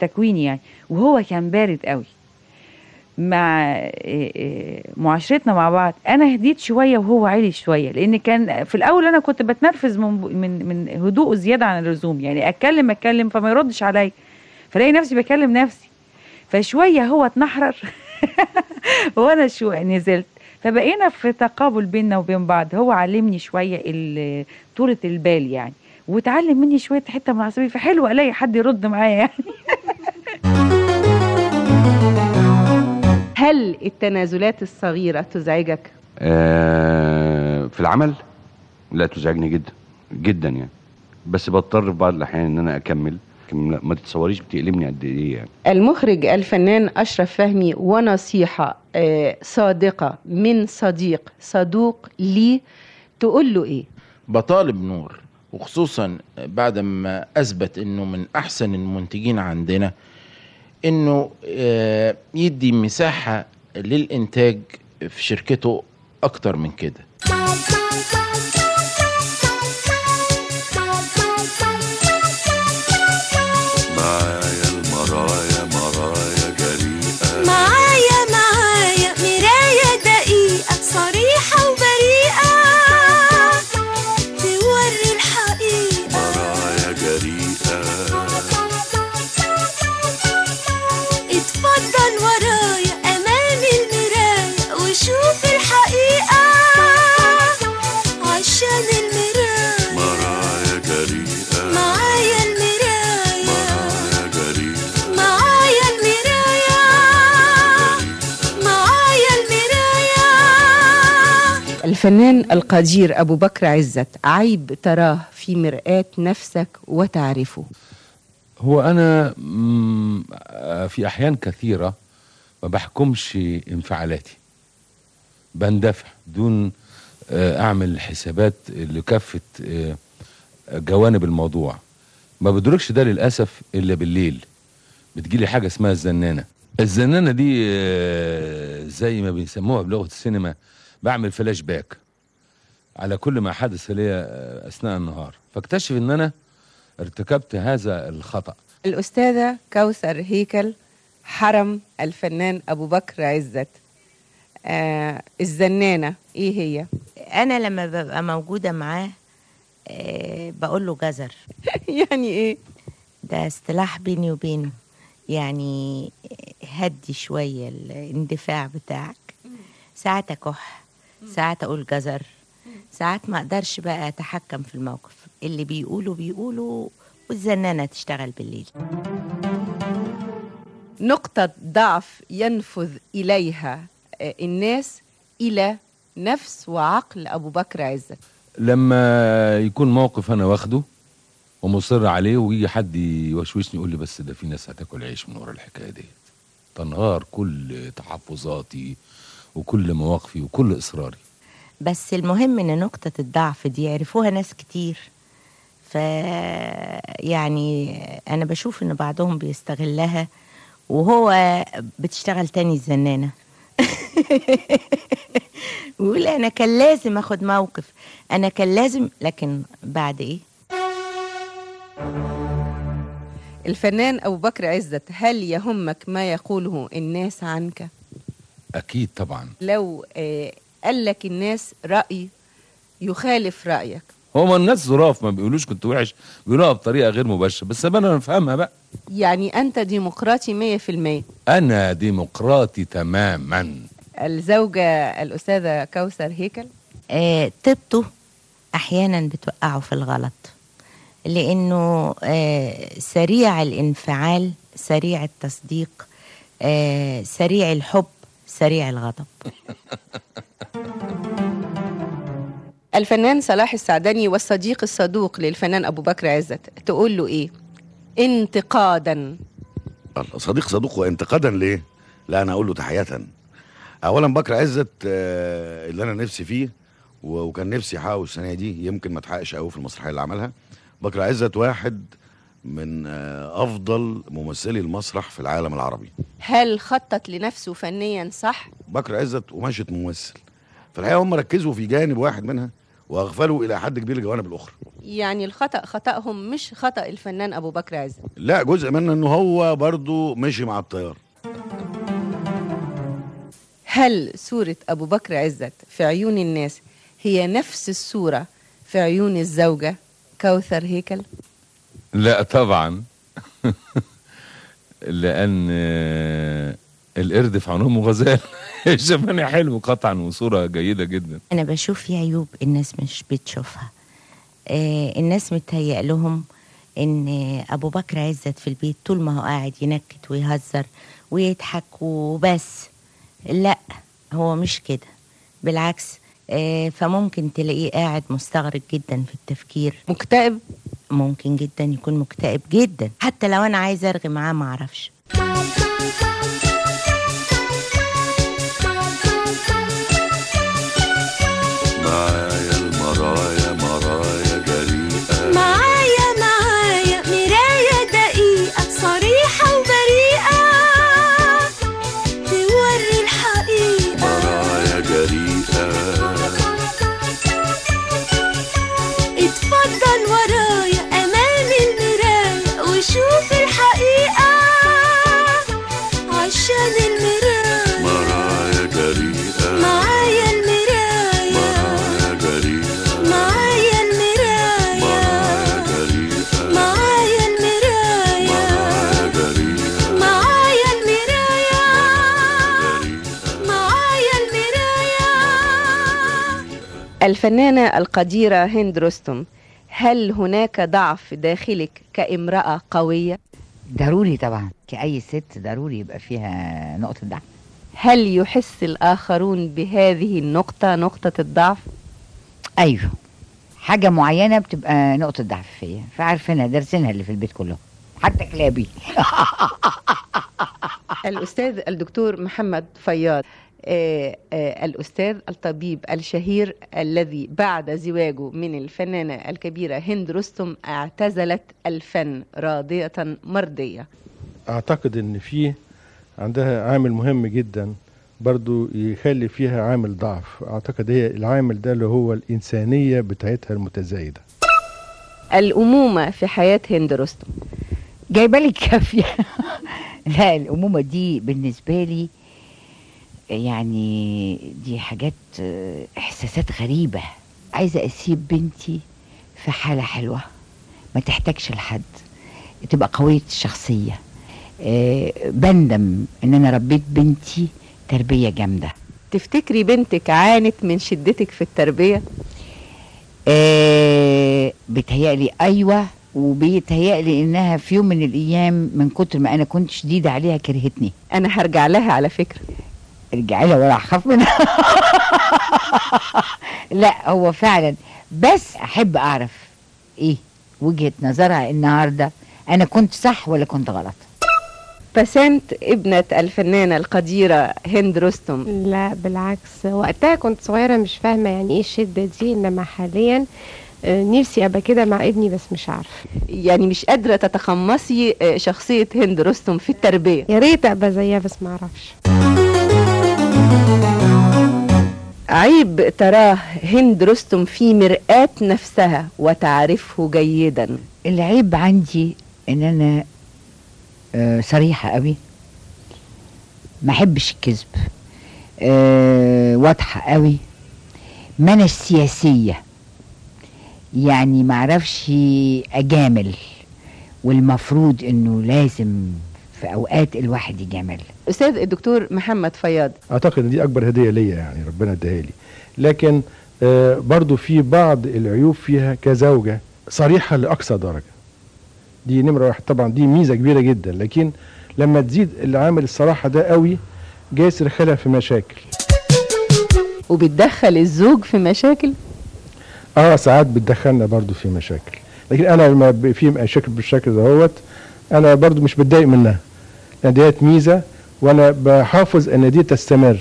تكويني يعني. وهو كان بارد قوي. مع إيه إيه معاشرتنا مع بعض. أنا هديت شوية وهو عالي شوية لأن كان في الأول أنا كنت بتنرفز من من من هدوءه زياده عن اللزوم يعني أتكلم أتكلم فما يردش عليا. فلاقي نفسي بكلم نفسي. فشوية هو اتنحرر وأنا شو نزلت. فبقينا في تقابل بيننا وبين بعض. هو علمني شوية طولة البال يعني وتعلم مني شوية حتة من العصبية. فحلو الاقي حد يرد معايا يعني. هل التنازلات الصغيرة تزعجك؟ آه، في العمل لا تزعجني جدا جدا يعني بس بضطر في بعض الأحيان إن أنا أكمل لكن لا، ما تتصوريش بتألمني قد إيه يعني المخرج الفنان أشرف فهمي ونصيحة آه، صادقة من صديق صدوق لي تقول له إيه؟ بطالب نور وخصوصا بعد ما أثبت إنه من أحسن المنتجين عندنا إنه آه، يدي مساحة للإنتاج في شركته أكتر من كده. الفنان القدير أبو بكر عزت عيب تراه في مرآة نفسك وتعرفه. هو أنا في أحيان كثيرة ما بحكمش انفعالاتي. بندفع دون آه، أعمل حسابات لكافة آه، جوانب الموضوع. ما بدركش ده للأسف إلا بالليل. بتجيلي حاجة اسمها الزنانة. الزنانة دي آه، زي ما بيسموها بلغة السينما بعمل فلاش باك. على كل ما حدث لي آه، أثناء النهار. فاكتشف إن أنا ارتكبت هذا الخطأ. الأستاذة كوثر هيكل حرم الفنان أبو بكر عزت. آه الزنانة إيه هي؟ أنا لما ببقى موجودة معاه آه بقول له جزر. يعني إيه؟ ده اصطلاح بيني وبينه. يعني هدي شوية الاندفاع بتاعك. ساعات أكح ساعات أقول جزر. ساعات ما أقدرش بقى أتحكم في الموقف. اللي بيقولوا بيقولوا والزنانة تشتغل بالليل. نقطة ضعف ينفذ إليها آه، الناس إلى نفس وعقل أبو بكر عزت. لما يكون موقف أنا واخده ومصر عليه ويجي حد يوشوشني يقول لي بس ده في ناس هتاكل عيش من ورا الحكاية ديت. تنهار كل تحفظاتي وكل مواقفي وكل إصراري. بس المهم إن نقطة الضعف دي عرفوها ناس كتير. ف يعني أنا بشوف إن بعضهم بيستغلها وهو بتشتغل تاني الزنانة. بيقول أنا كان لازم آخد موقف. أنا كان لازم لكن بعد إيه؟ الفنان أبو بكر عزت هل يهمك ما يقوله الناس عنك؟ أكيد طبعا. لو آه، قال لك الناس رأي يخالف رأيك. هما الناس ظراف ما بيقولوش كنت وحش بيقولوها بطريقة غير مباشرة بس أنا نفهمها بقى. يعني أنت ديمقراطي مية في المية. أنا ديمقراطي تماما. الزوجة الأستاذة كوثر هيكل. آه طيبته أحيانا بتوقعه في الغلط لأنه آه سريع الانفعال سريع التصديق آه سريع الحب سريع الغضب. الفنان صلاح السعدني والصديق الصدوق للفنان أبو بكر عزت تقول له إيه؟ انتقادا. صديق صدوق وانتقادا ليه؟ لا أنا أقول له تحية. اولا بكر عزت آه، اللي أنا نفسي فيه وكان نفسي أحققه السنة دي يمكن ما اتحققش قوي في المسرحية اللي عملها. بكر عزت واحد من آه، أفضل ممثلي المسرح في العالم العربي. هل خطط لنفسه فنيا صح؟ بكر عزت ومشية ممثل. فالحقيقة هم ركزوا في جانب واحد منها وأغفلوا إلى حد كبير الجوانب الأخرى. يعني الخطأ خطأهم مش خطأ الفنان أبو بكر عزت لا جزء منه إنه هو برضو مشي مع التيار هل صورة أبو بكر عزت في عيون الناس هي نفس الصورة في عيون الزوجة كوثر هيكل؟ لا طبعا. لأن آه، القرد في عين امه غزال شباني حلو. قطعا وصورة جيدة جدا. أنا بشوف في عيوب الناس مش بتشوفها. آه الناس متهيأ لهم إن أبو بكر عزت في البيت طول ما هو قاعد ينكت ويهزر ويضحك وبس. لا هو مش كده. بالعكس آه فممكن تلاقيه قاعد مستغرق جدا في التفكير. مكتئب؟ ممكن جدا يكون مكتئب جدا. حتى لو أنا عايزه أرغي معاه ما الفنانة القديرة هند رستم هل هناك ضعف داخلك كامرأة قوية؟ ضروري طبعا كأي ست ضروري يبقى فيها نقطة ضعف هل يحس الآخرون بهذه النقطة نقطة الضعف؟ أيوه حاجة معينة بتبقى نقطة ضعف فيا فعارفينها دارسينها اللي في البيت كلهم حتى كلابي الأستاذ الدكتور محمد فياض الأستاذ الطبيب الشهير الذي بعد زواجه من الفنانة الكبيرة هند رستم اعتزلت الفن راضية مرضية. أعتقد إن في عندها عامل مهم جدا برضو يخلي فيها عامل ضعف. أعتقد هي العامل ده اللي هو الإنسانية بتاعتها المتزايدة. الأمومة في حياة هند رستم. جايبة لي كافية. لا الأمومة دي بالنسبة لي يعني دي حاجات إحساسات غريبة. عايزة أسيب بنتي في حالة حلوة. ما تحتاجش لحد. تبقى قوية الشخصية. آه، بندم إن أنا ربيت بنتي تربية جامدة. تفتكري بنتك عانت من شدتك في التربية؟ آه بتهيألي أيوه وبيتهيألي إنها في يوم من الأيام من كتر ما أنا كنت شديدة عليها كرهتني. أنا هرجع لها على فكرة. ارجعي لها ولا هخاف منها لا هو فعلا. بس أحب أعرف إيه وجهة نظرها النهارده. أنا كنت صح ولا كنت غلط؟ بسنت ابنة الفنانة القديرة هند رستم. لا بالعكس. وقتها كنت صغيرة مش فاهمة يعني إيه الشدة دي إنما حاليا آه، نفسي أبقى كده مع ابني بس مش عارفة. يعني مش قادرة تتقمصي آه، شخصية هند رستم في التربية. يا ريت أبقى زيها بس ما أعرفش. عيب تراه هند رستم في مرآة نفسها وتعرفه جيدا. العيب عندي إن أنا آه، صريحة قوي. ما أحبش الكذب. آه، واضحة قوي. ما أنا السياسية. يعني ما أعرفش أجامل. والمفروض إنه لازم في أوقات الواحد يجامل أستاذ الدكتور محمد فياض. أعتقد إن دي أكبر هدية ليا يعني ربنا اداها لي. لكن آه برضو في بعض العيوب فيها كزوجة صريحة لأقصى درجة. دي نمرة واحد. طبعا دي ميزة كبيرة جدا لكن لما تزيد العامل الصراحة ده قوي جايز يدخلها في مشاكل. وبتدخل الزوج في مشاكل؟ آه ساعات بتدخلنا برضو في مشاكل. لكن أنا لما في مشاكل بالشكل دهوت أنا برضو مش بتضايق منها. ديت ميزة وأنا بحافظ إن دي تستمر.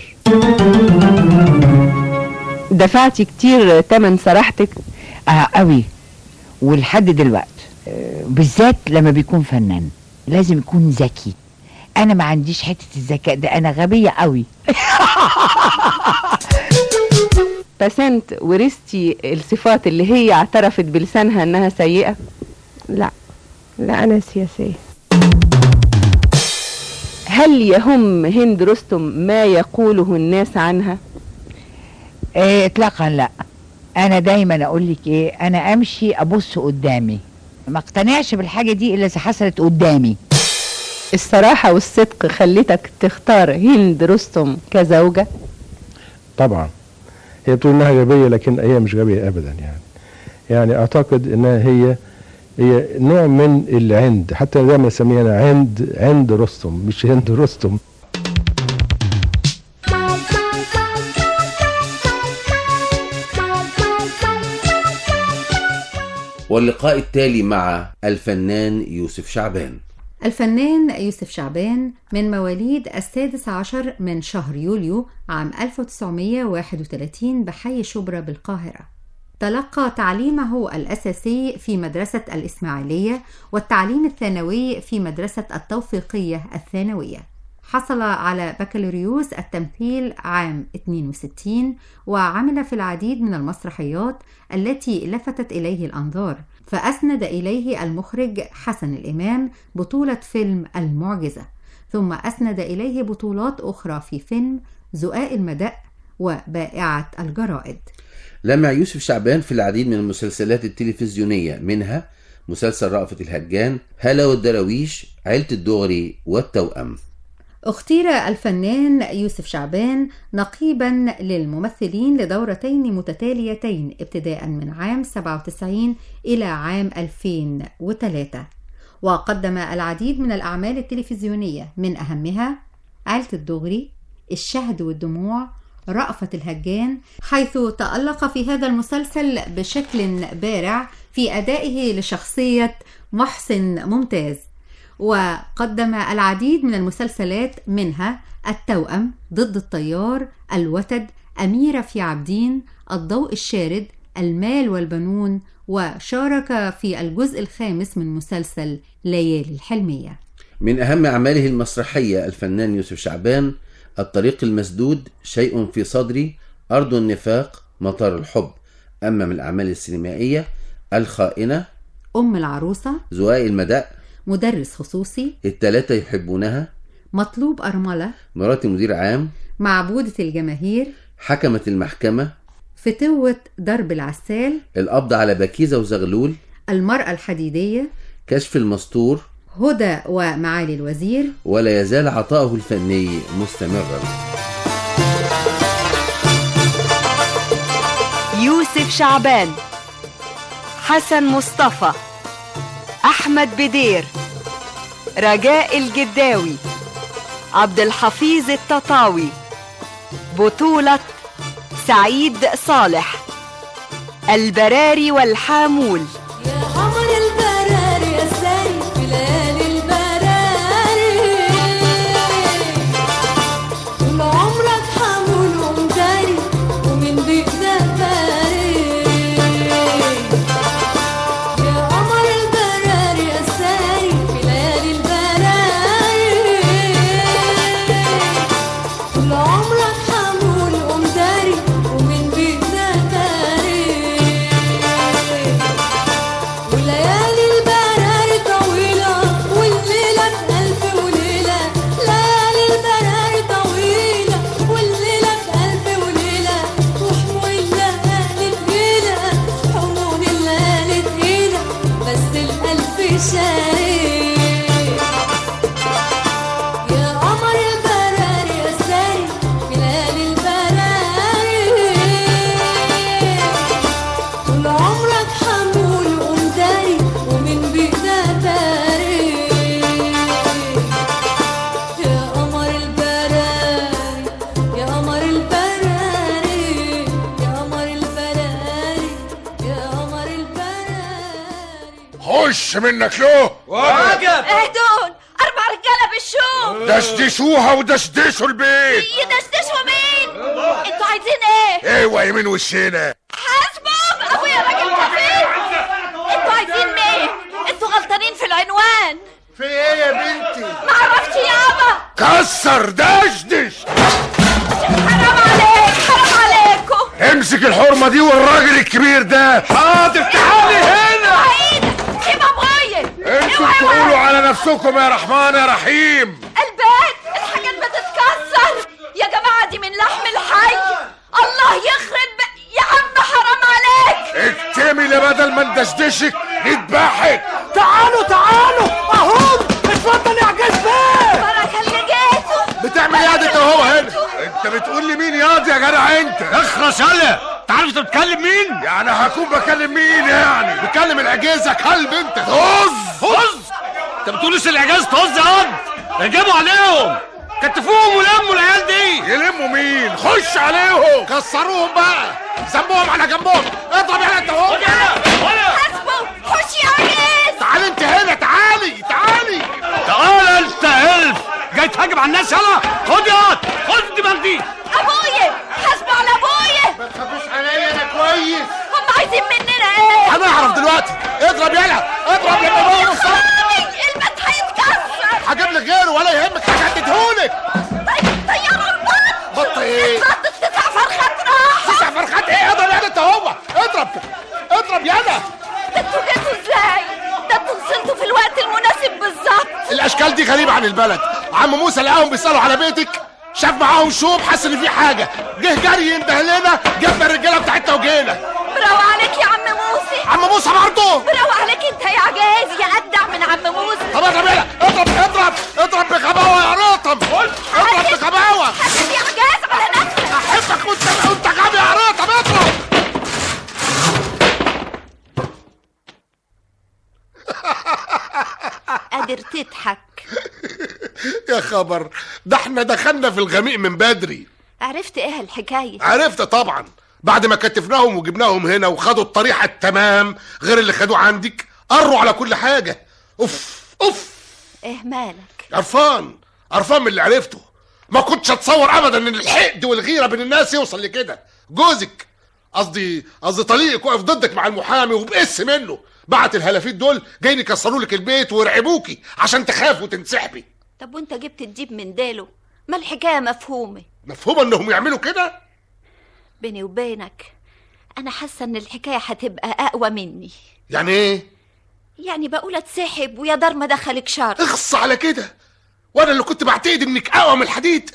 دفعتي كتير تمن صراحتك آه قوي. ولحد دلوقتي آه، بالذات لما بيكون فنان لازم يكون ذكي. أنا ما عنديش حتة الذكاء ده أنا غبية قوي. بسنت ورثتي الصفات اللي هي اعترفت بلسانها إنها سيئة؟ لا لا أنا سياسية. هل يهم هند رستم ما يقوله الناس عنها؟ إيه اطلاقا لا. أنا دايما أقول لك إيه أنا أمشي أبص قدامي. ما اقتنعش بالحاجة دي إلا إذا حصلت قدامي. الصراحة والصدق خلتك تختار هند رستم كزوجة؟ طبعا. هي بتقول إنها غبية لكن هي مش غبية ابدا يعني. يعني أعتقد إنها هي هي نوع من العند حتى دايما اسميها أنا عند عند رستم مش هند رستم. واللقاء التالي مع الفنان يوسف شعبان. الفنان يوسف شعبان من مواليد السادس عشر من شهر يوليو عام 1931 بحي شبرا بالقاهرة. تلقى تعليمه الأساسي في مدرسة الإسماعيلية والتعليم الثانوي في مدرسة التوفيقية الثانوية. حصل على بكالوريوس التمثيل عام 62 وعمل في العديد من المسرحيات التي لفتت إليه الأنظار فأسند إليه المخرج حسن الإمام بطولة فيلم المعجزة ثم أسند إليه بطولات أخرى في فيلم زقاق المدق وبائعة الجرائد. لمع يوسف شعبان في العديد من المسلسلات التلفزيونية منها مسلسل رأفت الهجان هلا والدراويش عيلة الدغري والتوأم. اختير الفنان يوسف شعبان نقيبا للممثلين لدورتين متتاليتين ابتداء من عام 97 إلى عام 2003 وقدم العديد من الأعمال التلفزيونية من أهمها عيلة الدغري الشهد والدموع رأفت الهجان حيث تألق في هذا المسلسل بشكل بارع في أدائه لشخصية محسن ممتاز. وقدم العديد من المسلسلات منها التوأم ضد الطيار الوتد أميرة في عابدين الضوء الشارد المال والبنون وشارك في الجزء الخامس من مسلسل ليالي الحلمية. من أهم أعماله المسرحية الفنان يوسف شعبان الطريق المسدود شيء في صدري أرض النفاق مطار الحب. أما من الأعمال السينمائية الخائنة أم العروسة زواء المداء مدرس خصوصي التلاتة يحبونها مطلوب أرملة مرات مدير عام معبودة الجماهير حكمت المحكمة فتوة درب العسال القبض على بكيزة وزغلول المرأة الحديدية كشف المستور هدى ومعالي الوزير. ولا يزال عطاؤه الفني مستمرا. يوسف شعبان حسن مصطفى أحمد بدير رجاء الجداوي عبد الحفيظ التطاوي بطولة سعيد صالح البراري والحامول. وش منك له اهدون أربع رجالة بالشوم دشدشوها ودشدشوا البيت. يدشدشوا مين؟ أنتوا عايزين إيه؟ أيوه يمين وشنا حاسبهم؟ أبويا راجل كفيف. أنتوا عايزين مين؟ أنتوا غلطانين في العنوان. في إيه يا بنتي؟ معرفش يابا كسر دشدش. حرام عليك حرام عليكم. امسك الحرمة دي والراجل الكبير ده. حاضر تعالي هنا. أنتوا بتقولوا على نفسكم يا رحمن يا رحيم. البيت الحاجات بتتكسر. يا جماعة دي من لحم الحي الله يخرب ب- يا عم حرام عليك. اكتمل بدل ما ندشدشك نذبحك. تعالوا تعالوا. اهم اتفضل يا عجاز بيه بركه اللي جيتوا بتعمل إيه أنت وهو هنا؟ أنت بتقول لي مين ياض يا جدع أنت؟ اخرس يلا تعرف أنت بتكلم مين؟ يعني هكون بكلم مين يعني؟ بكلم الاجهزه كلب أنت. طز! طز! أنت بتقول لسه الإعجاز طز يا واد اجابوا عليهم. كتفوهم ولموا العيال دي. يلموا مين؟ خش عليهم. كسروهم بقى. ذنبهم على جنبهم. اضرب يا أنت حاسبوا خش يا عجاز تعالي انت هنا تعالي تعالي. تعال انت الف جاي تهاجم على الناس يلا. خد يا واد خد الدماغ دي. ابويا حاسبوا على ابويا ما تخافوش عليا أنا كويس. هم عايزين مننا إيه؟ هنعرف دلوقتي. اضرب يلا اضرب هو مصاب البيت هيتكسر. هجيب لك غيره ولا يهمك هجددهولك طياروا البط بط إيه تسع فرخات راحوا تسع فرخات إيه؟ اضرب يلا انت هو اضرب اضرب يلا أنتوا جيتوا إزاي؟ ده أنتوا وصلتوا في الوقت المناسب بالظبط. الأشكال دي غريبة عن البلد. عم موسى لقاهم بيسألوا على بيتك. شاف معاهم شوب حس إن في حاجة. جه جري ينده لنا جبنا الرجالة بتاعتنا وجينا. برافو عليك يا عم موسى. عم موسى برضه. برافو عليك انت يا عجاز يا اجدع من عم موسى. طب اضرب يلا اضرب اضرب. اضرب بغباوة يا رطم اضرب بغباوه حاسب يا عجاز على نفسك احبك وانت وانت غبي يا رطم اضرب قادر تضحك يا خبر. ده إحنا دخلنا في الغميق من بدري. عرفت إيه الحكاية؟ عرفت طبعا. بعد ما كتفناهم وجبناهم هنا وخدوا الطريحه التمام غير اللي خدوه عندك. قروا على كل حاجة. أوف أوف. إيه مالك؟ قرفان قرفان من اللي عرفته. ما كنتش اتصور ابدا إن الحقد والغيرة بين الناس يوصل لكده. جوزك قصدي قصدي طليقك واقف ضدك مع المحامي وبقس منه. بعت الهلافيت دول جايين يكسروا لك البيت ويرعبوكي عشان تخافي وتنسحبي. طب وانت جبت الديب من ديله ما الحكاية مفهومة. مفهوم انهم يعملوا كده؟ بيني وبينك أنا حاسة إن الحكاية هتبقى أقوى مني. يعني إيه؟ يعني بقول أتسحب ويا دار ما دخلك شر. اخص على كده. وأنا اللي كنت بعتقد إنك أقوى من الحديد.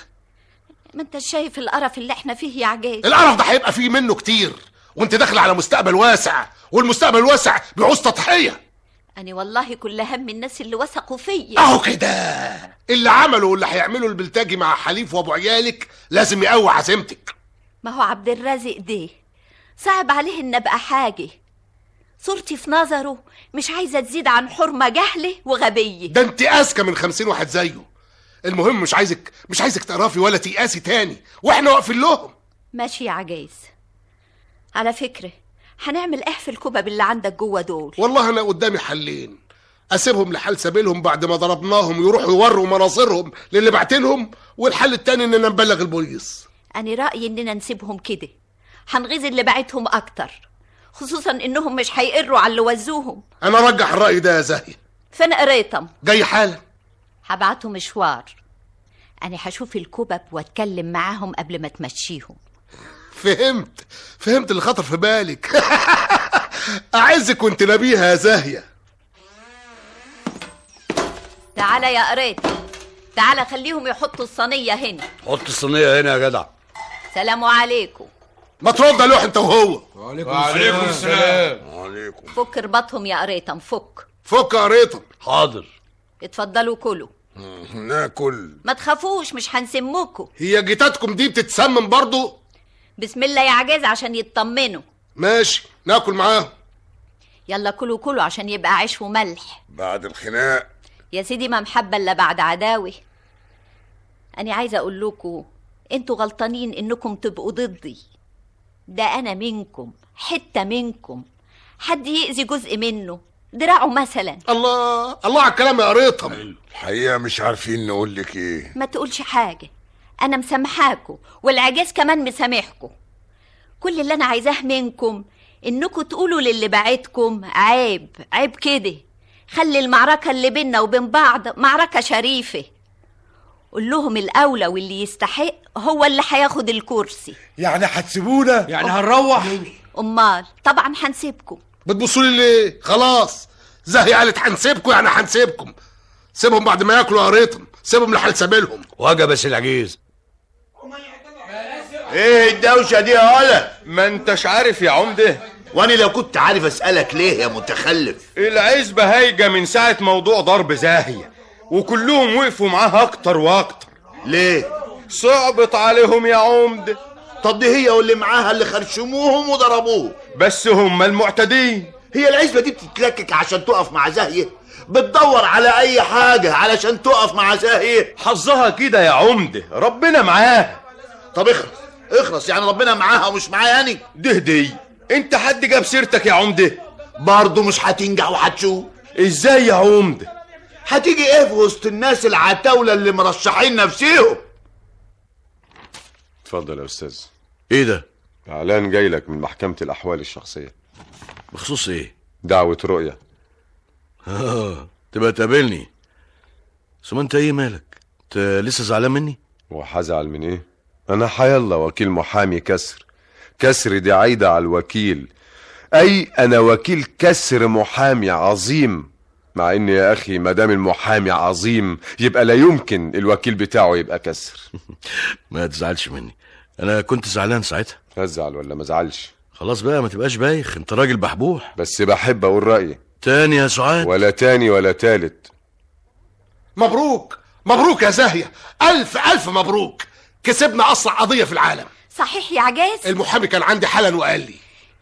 ما أنت شايف القرف اللي إحنا فيه يا عجاز. القرف ده هيبقى فيه منه كتير. وأنت داخله على مستقبل واسع والمستقبل الواسع بيعوز تضحية. أنا والله كل هم الناس اللي وثقوا فيا. أهو كده. اللي عمله واللي هيعمله البلتاجي مع حليف وأبو عيالك لازم يقوي عزيمتك ما هو عبد الرازق ده صعب عليه إن أبقى حاجة. صورتي في نظره مش عايزة تزيد عن حرمة جهلة وغبية. ده انت اذكى من خمسين واحد زيه. المهم مش عايزك مش عايزك تقرفي ولا تيأسي تاني. وإحنا واقفين لهم. ماشي يا عجاز على فكرة هنعمل إيه في الكبب اللي عندك جوه دول؟ والله أنا قدامي حلين. أسيبهم لحال سبيلهم بعد ما ضربناهم يروحوا يوروا مناصرهم للي بعتلهم والحل التاني إننا نبلغ البوليس. أنا رأيي إننا نسيبهم كده. هنغيظ اللي بعتهم أكتر خصوصا إنهم مش هيقروا على اللي وزوهم. أنا ارجح الرأي ده يا زاهيه فانا قريتهم؟ جاي حالا. هبعته مشوار. أنا هشوف الكبب وأتكلم معاهم قبل ما تمشيهم. فهمت فهمت اللي خطر في بالك. أعزك وأنت نبيها يا زاهية. تعالى يا قريت تعالى خليهم يحطوا الصينية هنا. حط الصينية هنا يا جدع. سلام عليكم. ما ترد لوح أنت وهو. وعليكم وعليكم السلام. وعليكم. فك رباطهم يا قريتم فك. فك يا ريتم حاضر. اتفضلوا كلوا. ناكل. ما تخافوش مش هنسموكوا هي جيتاتكم دي بتتسمم برضو؟ بسم الله يا عجاز عشان يطمنوا. ماشي ناكل معاهم. يلا كلوا كلوا عشان يبقى عيش وملح. بعد الخناق. يا سيدي ما محبة إلا بعد عداوي أنا عايزة أقول لكم أنتوا غلطانين إنكم تبقوا ضدي. ده أنا منكم حتة منكم. حد يأذي جزء منه دراعه مثلا. الله الله على الكلام يا قريطهم الحقيقة مش عارفين نقول لك إيه. ما تقولش حاجة. أنا مسامحاكوا والعجاز كمان مسامحكوا كل اللي أنا عايزاه منكم إنكوا تقولوا للي بعتكم عيب عيب كده. خلي المعركة اللي بينا وبين بعض معركة شريفة. قول لهم الأولى واللي يستحق هو اللي هياخد الكرسي. يعني هتسيبونا؟ يعني هنروح؟ أمال طبعا هنسيبكم. بتبصوا لي ليه؟ خلاص. زهي قالت هنسيبكم يعني هنسيبكم. سيبهم بعد ما ياكلوا قريتهم سيبهم لحال سبيلهم. وجب بس العجيز. إيه الدوشة دي يا ولا ما انتش عارف يا عمدة. وأنا لو كنت عارف أسألك ليه يا متخلف؟ العزبة هايجة من ساعة موضوع ضرب زاهية وكلهم وقفوا معاها أكتر وأكتر. ليه؟ صعبت عليهم يا عمدة. طب دي هي واللي معاها اللي خرشموهم وضربوه. بس هم المعتدين. هي العزبة دي بتتلكك عشان تقف مع زاهية؟ بتدور على أي حاجة علشان تقف مع زاهية حظها كده يا عمدة ربنا معاها طب اخرس اخرس يعني ربنا معاها ومش معايا يعني. ده دي انت حد جاب سيرتك يا عمدة؟ برضه مش هتنجح وهتشوف. إزاي يا عمدة؟ هتيجي إيه في وسط الناس العتاولة اللي مرشحين نفسيهم؟ اتفضل يا أستاذ. إيه ده؟ إعلان جاي لك من محكمة الأحوال الشخصية. بخصوص إيه؟ دعوة رؤية. آه تبقى تقابلني. ثم انت إيه مالك؟ أنت لسه زعلان مني؟ وهزعل من إيه؟ أنا حيالله وكيل محامي كسر. كسر دي عايدة على الوكيل. أي أنا وكيل كسر محامي عظيم. مع إن يا أخي ما دام المحامي عظيم يبقى لا يمكن الوكيل بتاعه يبقى كسر. ما تزعلش مني. أنا كنت زعلان ساعتها. ازعل ولا ما ازعلش خلاص بقى ما تبقاش بايخ. أنت راجل بحبوح. بس بحب أقول رأيي. تاني يا سعاد؟ ولا تاني ولا تالت. مبروك مبروك يا زاهية. ألف ألف مبروك. كسبنا أسرع قضية في العالم. صحيح يا عجاز؟ المحامي كان عندي حالا وقال لي.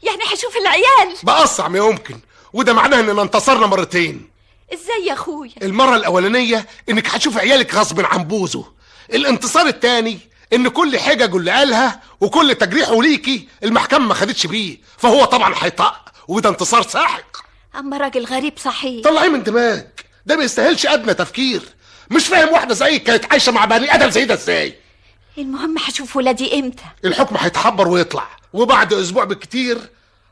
يعني هشوف العيال. بأسرع ما يمكن. وده معناه إننا انتصرنا مرتين. إزاي يا أخويا؟ المرة الأولانية إنك هتشوف عيالك غصب عن بوزه. الانتصار التاني إن كل حججه اللي قالها وكل تجريحه ليكي المحكمة ما خدتش بيه. فهو طبعا هيطق وده انتصار ساحق. أما راجل غريب صحيح. طلعيه من دماغك. ده ما يستاهلش أدنى تفكير. مش فاهم واحدة زيك كانت عايشة مع بني آدم زي ده إزاي؟ المهم هشوف ولادي إمتى. الحكم هيتحبر ويطلع. وبعد أسبوع بالكتير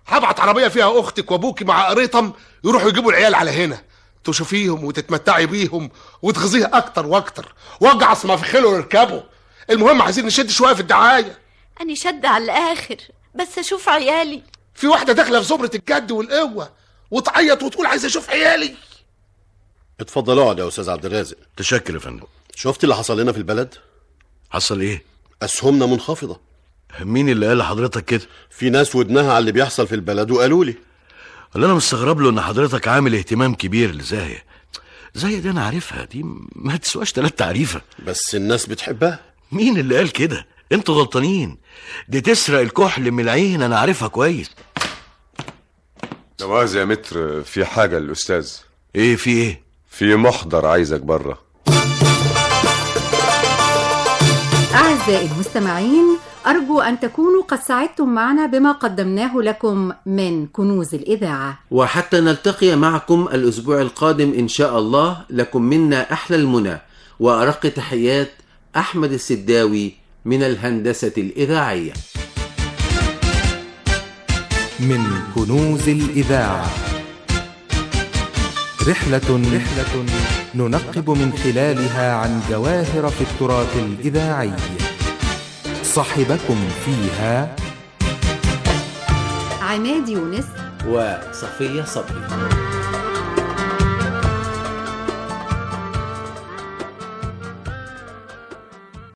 هبعت عربية فيها أختك وأبوكي مع قريطم يروحوا يجيبوا العيال على هنا. تشوفيهم وتتمتعي بيهم وتغذيه أكتر وأكتر. واجعص ما في خيله يركبوا المهم عايزين نشد شوية في الدعاية. اني شد على الآخر بس أشوف عيالي. في واحدة داخلة في زمرة الجد والقوة. وتعيط وتقول عايزه أشوف عيالي. اتفضل اقعد يا أستاذ عبد الرازق. تشكر يا فندم. شفت اللي حصل لنا في البلد؟ حصل إيه؟ أسهمنا منخفضة. مين اللي قال لحضرتك كده؟ في ناس ودنها على اللي بيحصل في البلد وقالوا لي. اللي أنا مستغرب له إن حضرتك عامل اهتمام كبير لزاهية. زاهية دي أنا عارفها دي ما تسواش تلات تعريفة. بس الناس بتحبها. مين اللي قال كده؟ أنتوا غلطانين. دي تسرق الكحل من العين أنا عارفها كويس. نواز يا متر في حاجة للأستاذ. إيه في إيه؟ في محضر عايزك بره أعزائي المستمعين أرجو أن تكونوا قد سعدتم معنا بما قدمناه لكم من كنوز الإذاعة. وحتى نلتقي معكم الأسبوع القادم إن شاء الله. لكم منا أحلى المنى. وأرق تحيات أحمد السداوي من الهندسة الإذاعية. من كنوز الإذاعة. رحلة رحلة ننقب من خلالها عن جواهر في التراث الإذاعي. صاحبكم فيها عماد يونس وصفية صبري.